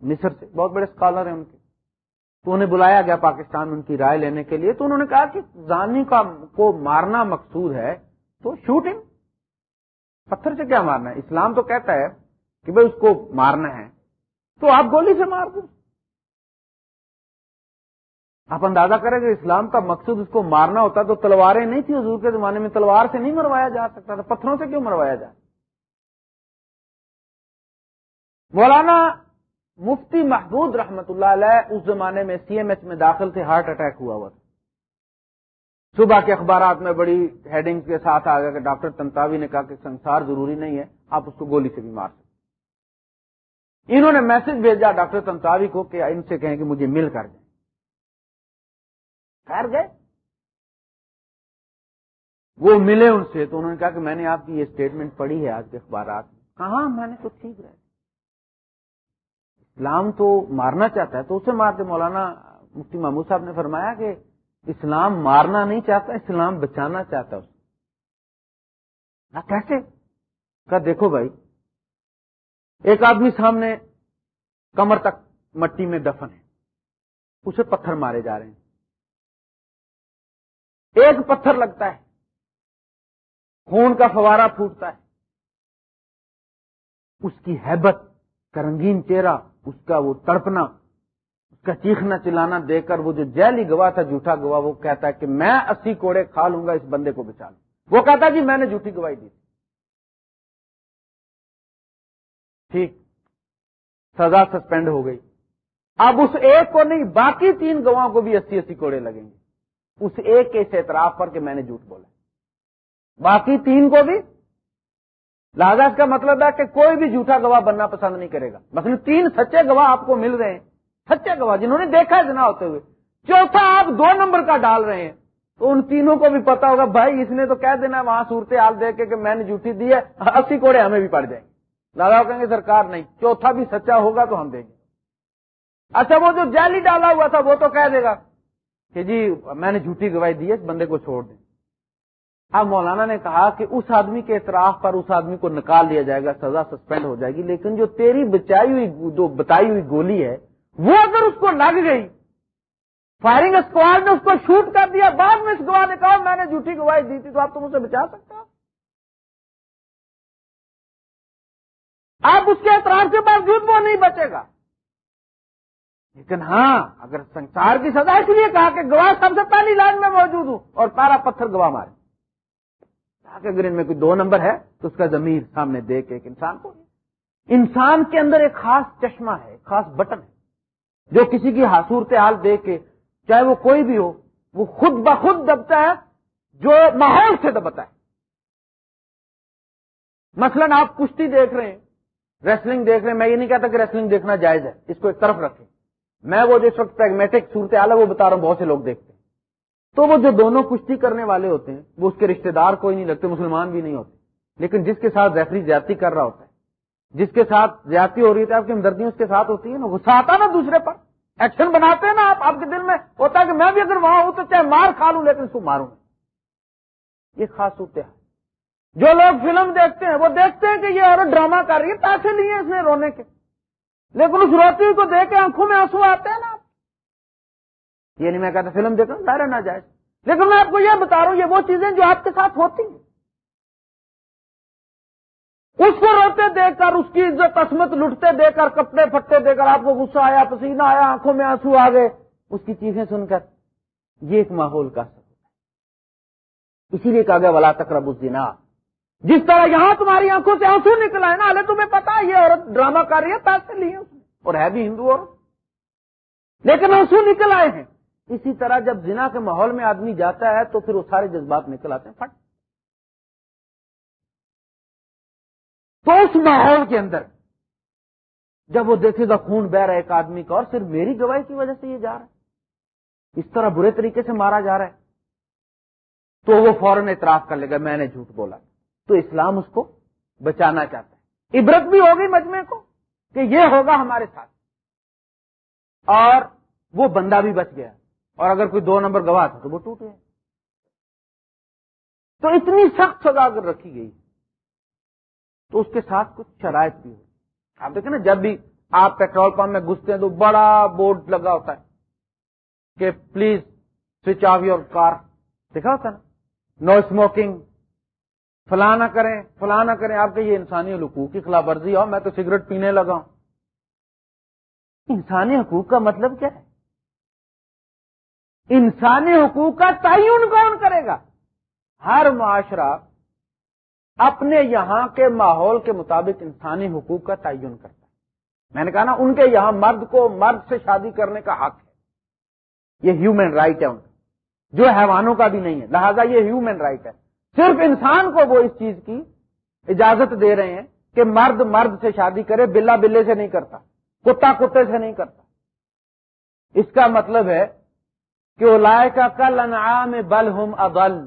مصر سے۔ بہت بڑے اسکالر ہیں ان کے۔ تو انہیں بلایا گیا پاکستان ان کی رائے لینے کے لیے۔ تو انہوں نے کہا کہ زانی کا کو مارنا مقصود ہے تو شوٹنگ۔ پتھر سے کیا مارنا ہے؟ اسلام تو کہتا ہے کہ بھائی اس کو مارنا ہے۔ تو آپ گولی سے مار دیں۔ آپ اندازہ کریں کہ اسلام کا مقصد اس کو مارنا ہوتا تو تلواریں نہیں تھی حضور کے زمانے میں، تلوار سے نہیں مروایا جا سکتا تھا، پتھروں سے کیوں مروایا جائے مولانا مفتی محبود رحمت اللہ علیہ اس زمانے میں سی ایم ایچ میں داخل تھے، ہارٹ اٹیک ہوا ہوا تھا۔ صبح کے اخبارات میں بڑی ہیڈنگ کے ساتھ آ گیا کہ ڈاکٹر تنتاوی نے کہا کہ سنسار ضروری نہیں ہے، آپ اس کو گولی سے بھی مار سکتے انہوں نے میسج بھیجا ڈاکٹر تنتاوی کو کہ ان سے کہیں کہ مجھے مل کر جائیں۔ خیر گئے۔ وہ ملے ان سے تو انہوں نے کہا کہ میں نے آپ کی یہ اسٹیٹمنٹ پڑھی ہے آج کے اخبارات میں۔ کہاں میں نے تو ٹھیک رہے اسلام تو مارنا چاہتا ہے تو اسے مارتے۔ مولانا مفتی محمود صاحب نے فرمایا کہ اسلام مارنا نہیں چاہتا، اسلام بچانا چاہتا اس کیسے کہا، دیکھو بھائی، ایک آدمی سامنے کمر تک مٹی میں دفن ہے، اسے پتھر مارے جا رہے ہیں۔ ایک پتھر لگتا ہے۔ خون کا فوارہ پھوٹتا ہے۔ اس کی حیبت کا رنگین چہرہ، اس کا وہ تڑپنا، اس کا چیخنا چلانا دے کر وہ جو جیلی گواہ تھا، جھوٹا گواہ، وہ کہتا ہے کہ میں اسی کوڑے کھا لوں گا، اس بندے کو بچا لوں۔ وہ کہتا جی میں نے جھوٹی گواہی دی۔ ٹھیک۔ سزا سسپینڈ ہو گئی۔ اب اس ایک کو نہیں، باقی تین گواہوں کو بھی اسی اسی کوڑے لگیں گے۔ اس ایک کے اس اعتراف پر کہ میں نے جھوٹ بولا باقی تین کو بھی؟ لہذا اس کا مطلب ہے کہ کوئی بھی جھوٹا گواہ بننا پسند نہیں کرے گا۔ مثلا تین سچے گواہ آپ کو مل رہے ہیں۔ سچے گواہ جنہوں نے دیکھا ہے جنا ہوتے ہوئے۔ چوتھا آپ دو نمبر کا ڈال رہے ہیں۔ تو ان تینوں کو بھی پتا ہوگا، بھائی اس نے تو کہہ دینا وہاں صورت حال دے کے کہ میں نے جھوٹی دی ہے، اسی کوڑے ہمیں بھی پڑ جائیں۔ گے لادا کہیں گے، سرکار نہیں، چوتھا بھی سچا ہوگا تو ہم دیں گے۔ اچھا وہ جو جیلی ڈالا ہوا تھا، وہ تو کہہ دے گا۔ کہ جی میں نے جھوٹی گواہی دی ہے، اس بندے کو چھوڑ دیں۔ اب مولانا نے کہا کہ اس آدمی کے اعتراف پر اس آدمی کو نکال لیا جائے گا، سزا سسپینڈ ہو جائے گی، لیکن جو تیری بچائی ہوئی، جو بتائی ہوئی گولی ہے، وہ اگر اس کو لگ گئی، فائرنگ اسکواڈ نے اس کو شوٹ کر دیا، بعد میں اس گواہ نے کہا، میں نے جھوٹی گواہی دی تھی، تو آپ تم اسے بچا سکتے ہو؟ آپ اس کے اعتراف کے باوجود وہ نہیں بچے گا۔ لیکن ہاں اگر سنسار کی سزا اس لیے کہا کہ گواہ سب سے پہلی لائن میں موجود ہوں اور پارا پتھر گواہ مارے۔ کہ اگر ان میں کوئی دو نمبر ہے تو اس کا ضمیر سامنے دے کے ایک انسان کو۔ انسان کے اندر ایک خاص چشمہ ہے خاص بٹن ہے، جو کسی کی حاصورت حال دے کے چاہے وہ کوئی بھی ہو، وہ خود بخود دبتا ہے، جو ماحول سے دبتا ہے۔ مثلا آپ کشتی دیکھ رہے ہیں ریسلنگ دیکھ رہے ہیں، میں یہ نہیں کہتا کہ ریسلنگ دیکھنا جائز ہے، اس کو ایک طرف رکھیں۔ میں وہ جس وقت پیگمیٹک صورت حال ہے، وہ بتا رہا ہوں، بہت سے لوگ دیکھتے ہیں۔ تو وہ جو دونوں کشتی کرنے والے ہوتے ہیں، وہ اس کے رشتہ دار کوئی نہیں لگتے، مسلمان بھی نہیں ہوتے۔ لیکن جس کے ساتھ ریفری زیادتی کر رہا ہوتا ہے، جس کے ساتھ زیادتی ہو رہی ہے، آپ کی ہمدردی اس کے ساتھ ہوتی ہے نا غصہ آتا نا دوسرے پر۔ ایکشن بناتے ہیں نا آپ آپ کے دل میں ہوتا ہے کہ میں بھی اگر وہاں ہوں تو چاہے مار کھا لوں، لیکن اس کو ماروں۔ یہ خاص ہوتے ہیں جو لوگ فلم دیکھتے ہیں، وہ دیکھتے ہیں کہ یہ عورت ڈرامہ کر رہی ہے، پیسے لیے اس نے رونے کے۔ لیکن اس روتی کو دیکھ کے آنکھوں میں آنسو آتے ہیں نا یہ نہیں میں کہتا فلم دیکھنا، ظاہر نہ جائے لیکن میں آپ کو یہ بتا رہا ہوں، یہ وہ چیزیں جو آپ کے ساتھ ہوتی ہیں۔ اس کو روتے دیکھ کر، اس کی عزت، عصمت لٹتے دے کر، کپڑے پھٹے دے کر، آپ کو غصہ آیا، پسینہ آیا، آنکھوں میں آنسو آ گئے، اس کی چیزیں سن کر۔ یہ ایک ماحول کا سب اسی لیے کہا گیا، ولا تقرب الزنا۔ جس طرح یہاں تمہاری آنکھوں سے آنسو نکل آئے نا ارے تمہیں پتا یہ عورت ڈرامہ کر رہی ہے، پیسے لیے اور ہے بھی ہندو عورت۔ لیکن آنسو نکل آئے ہیں۔ اسی طرح جب زنا کے ماحول میں آدمی جاتا ہے تو پھر وہ سارے جذبات نکل آتے ہیں، پھٹ۔ تو اس ماحول کے اندر جب وہ دیکھے گا خون بہ رہا ہے ایک آدمی کا، اور صرف میری گواہی کی وجہ سے یہ جا رہا ہے۔ اس طرح برے طریقے سے مارا جا رہا ہے۔ تو وہ فوراً اعتراف کر لے گا، میں نے جھوٹ بولا۔ تو اسلام اس کو بچانا چاہتا ہے۔ عبرت بھی ہوگی مجمے کو کہ یہ ہوگا ہمارے ساتھ۔ اور وہ بندہ بھی بچ گیا۔ اور اگر کوئی دو نمبر گواہ تھا تو وہ ٹوٹ گیا۔ تو اتنی سخت سزا اگر رکھی گئی تو اس کے ساتھ کچھ شرائط بھی ہو آپ دیکھیں نا، جب بھی آپ پیٹرول پمپ میں گھستے ہیں تو بڑا بورڈ لگا ہوتا ہے کہ please switch off your car. دیکھا ہوتا نا؟ No smoking. فلاں نہ کریں، فلاں نہ کریں، آپ کے یہ انسانی حقوق کی خلاف ورزی ہو میں تو سگریٹ پینے لگا ہوں۔ انسانی حقوق کا مطلب کیا ہے؟ انسانی حقوق کا تعین کون کرے گا؟ ہر معاشرہ اپنے یہاں کے ماحول کے مطابق انسانی حقوق کا تعین کرتا ہے۔ میں نے کہا نا، ان کے یہاں مرد کو مرد سے شادی کرنے کا حق ہے۔ یہ ہیومن رائٹ ہے ان کا۔ جو حیوانوں کا بھی نہیں ہے، لہذا یہ ہیومن رائٹ ہے۔ صرف انسان کو وہ اس چیز کی اجازت دے رہے ہیں کہ مرد مرد سے شادی کرے بلا بلے سے نہیں کرتا، کتا کتے سے نہیں کرتا۔ اس کا مطلب ہے کہ وہ لائے کا کل انعام بل ہم ابل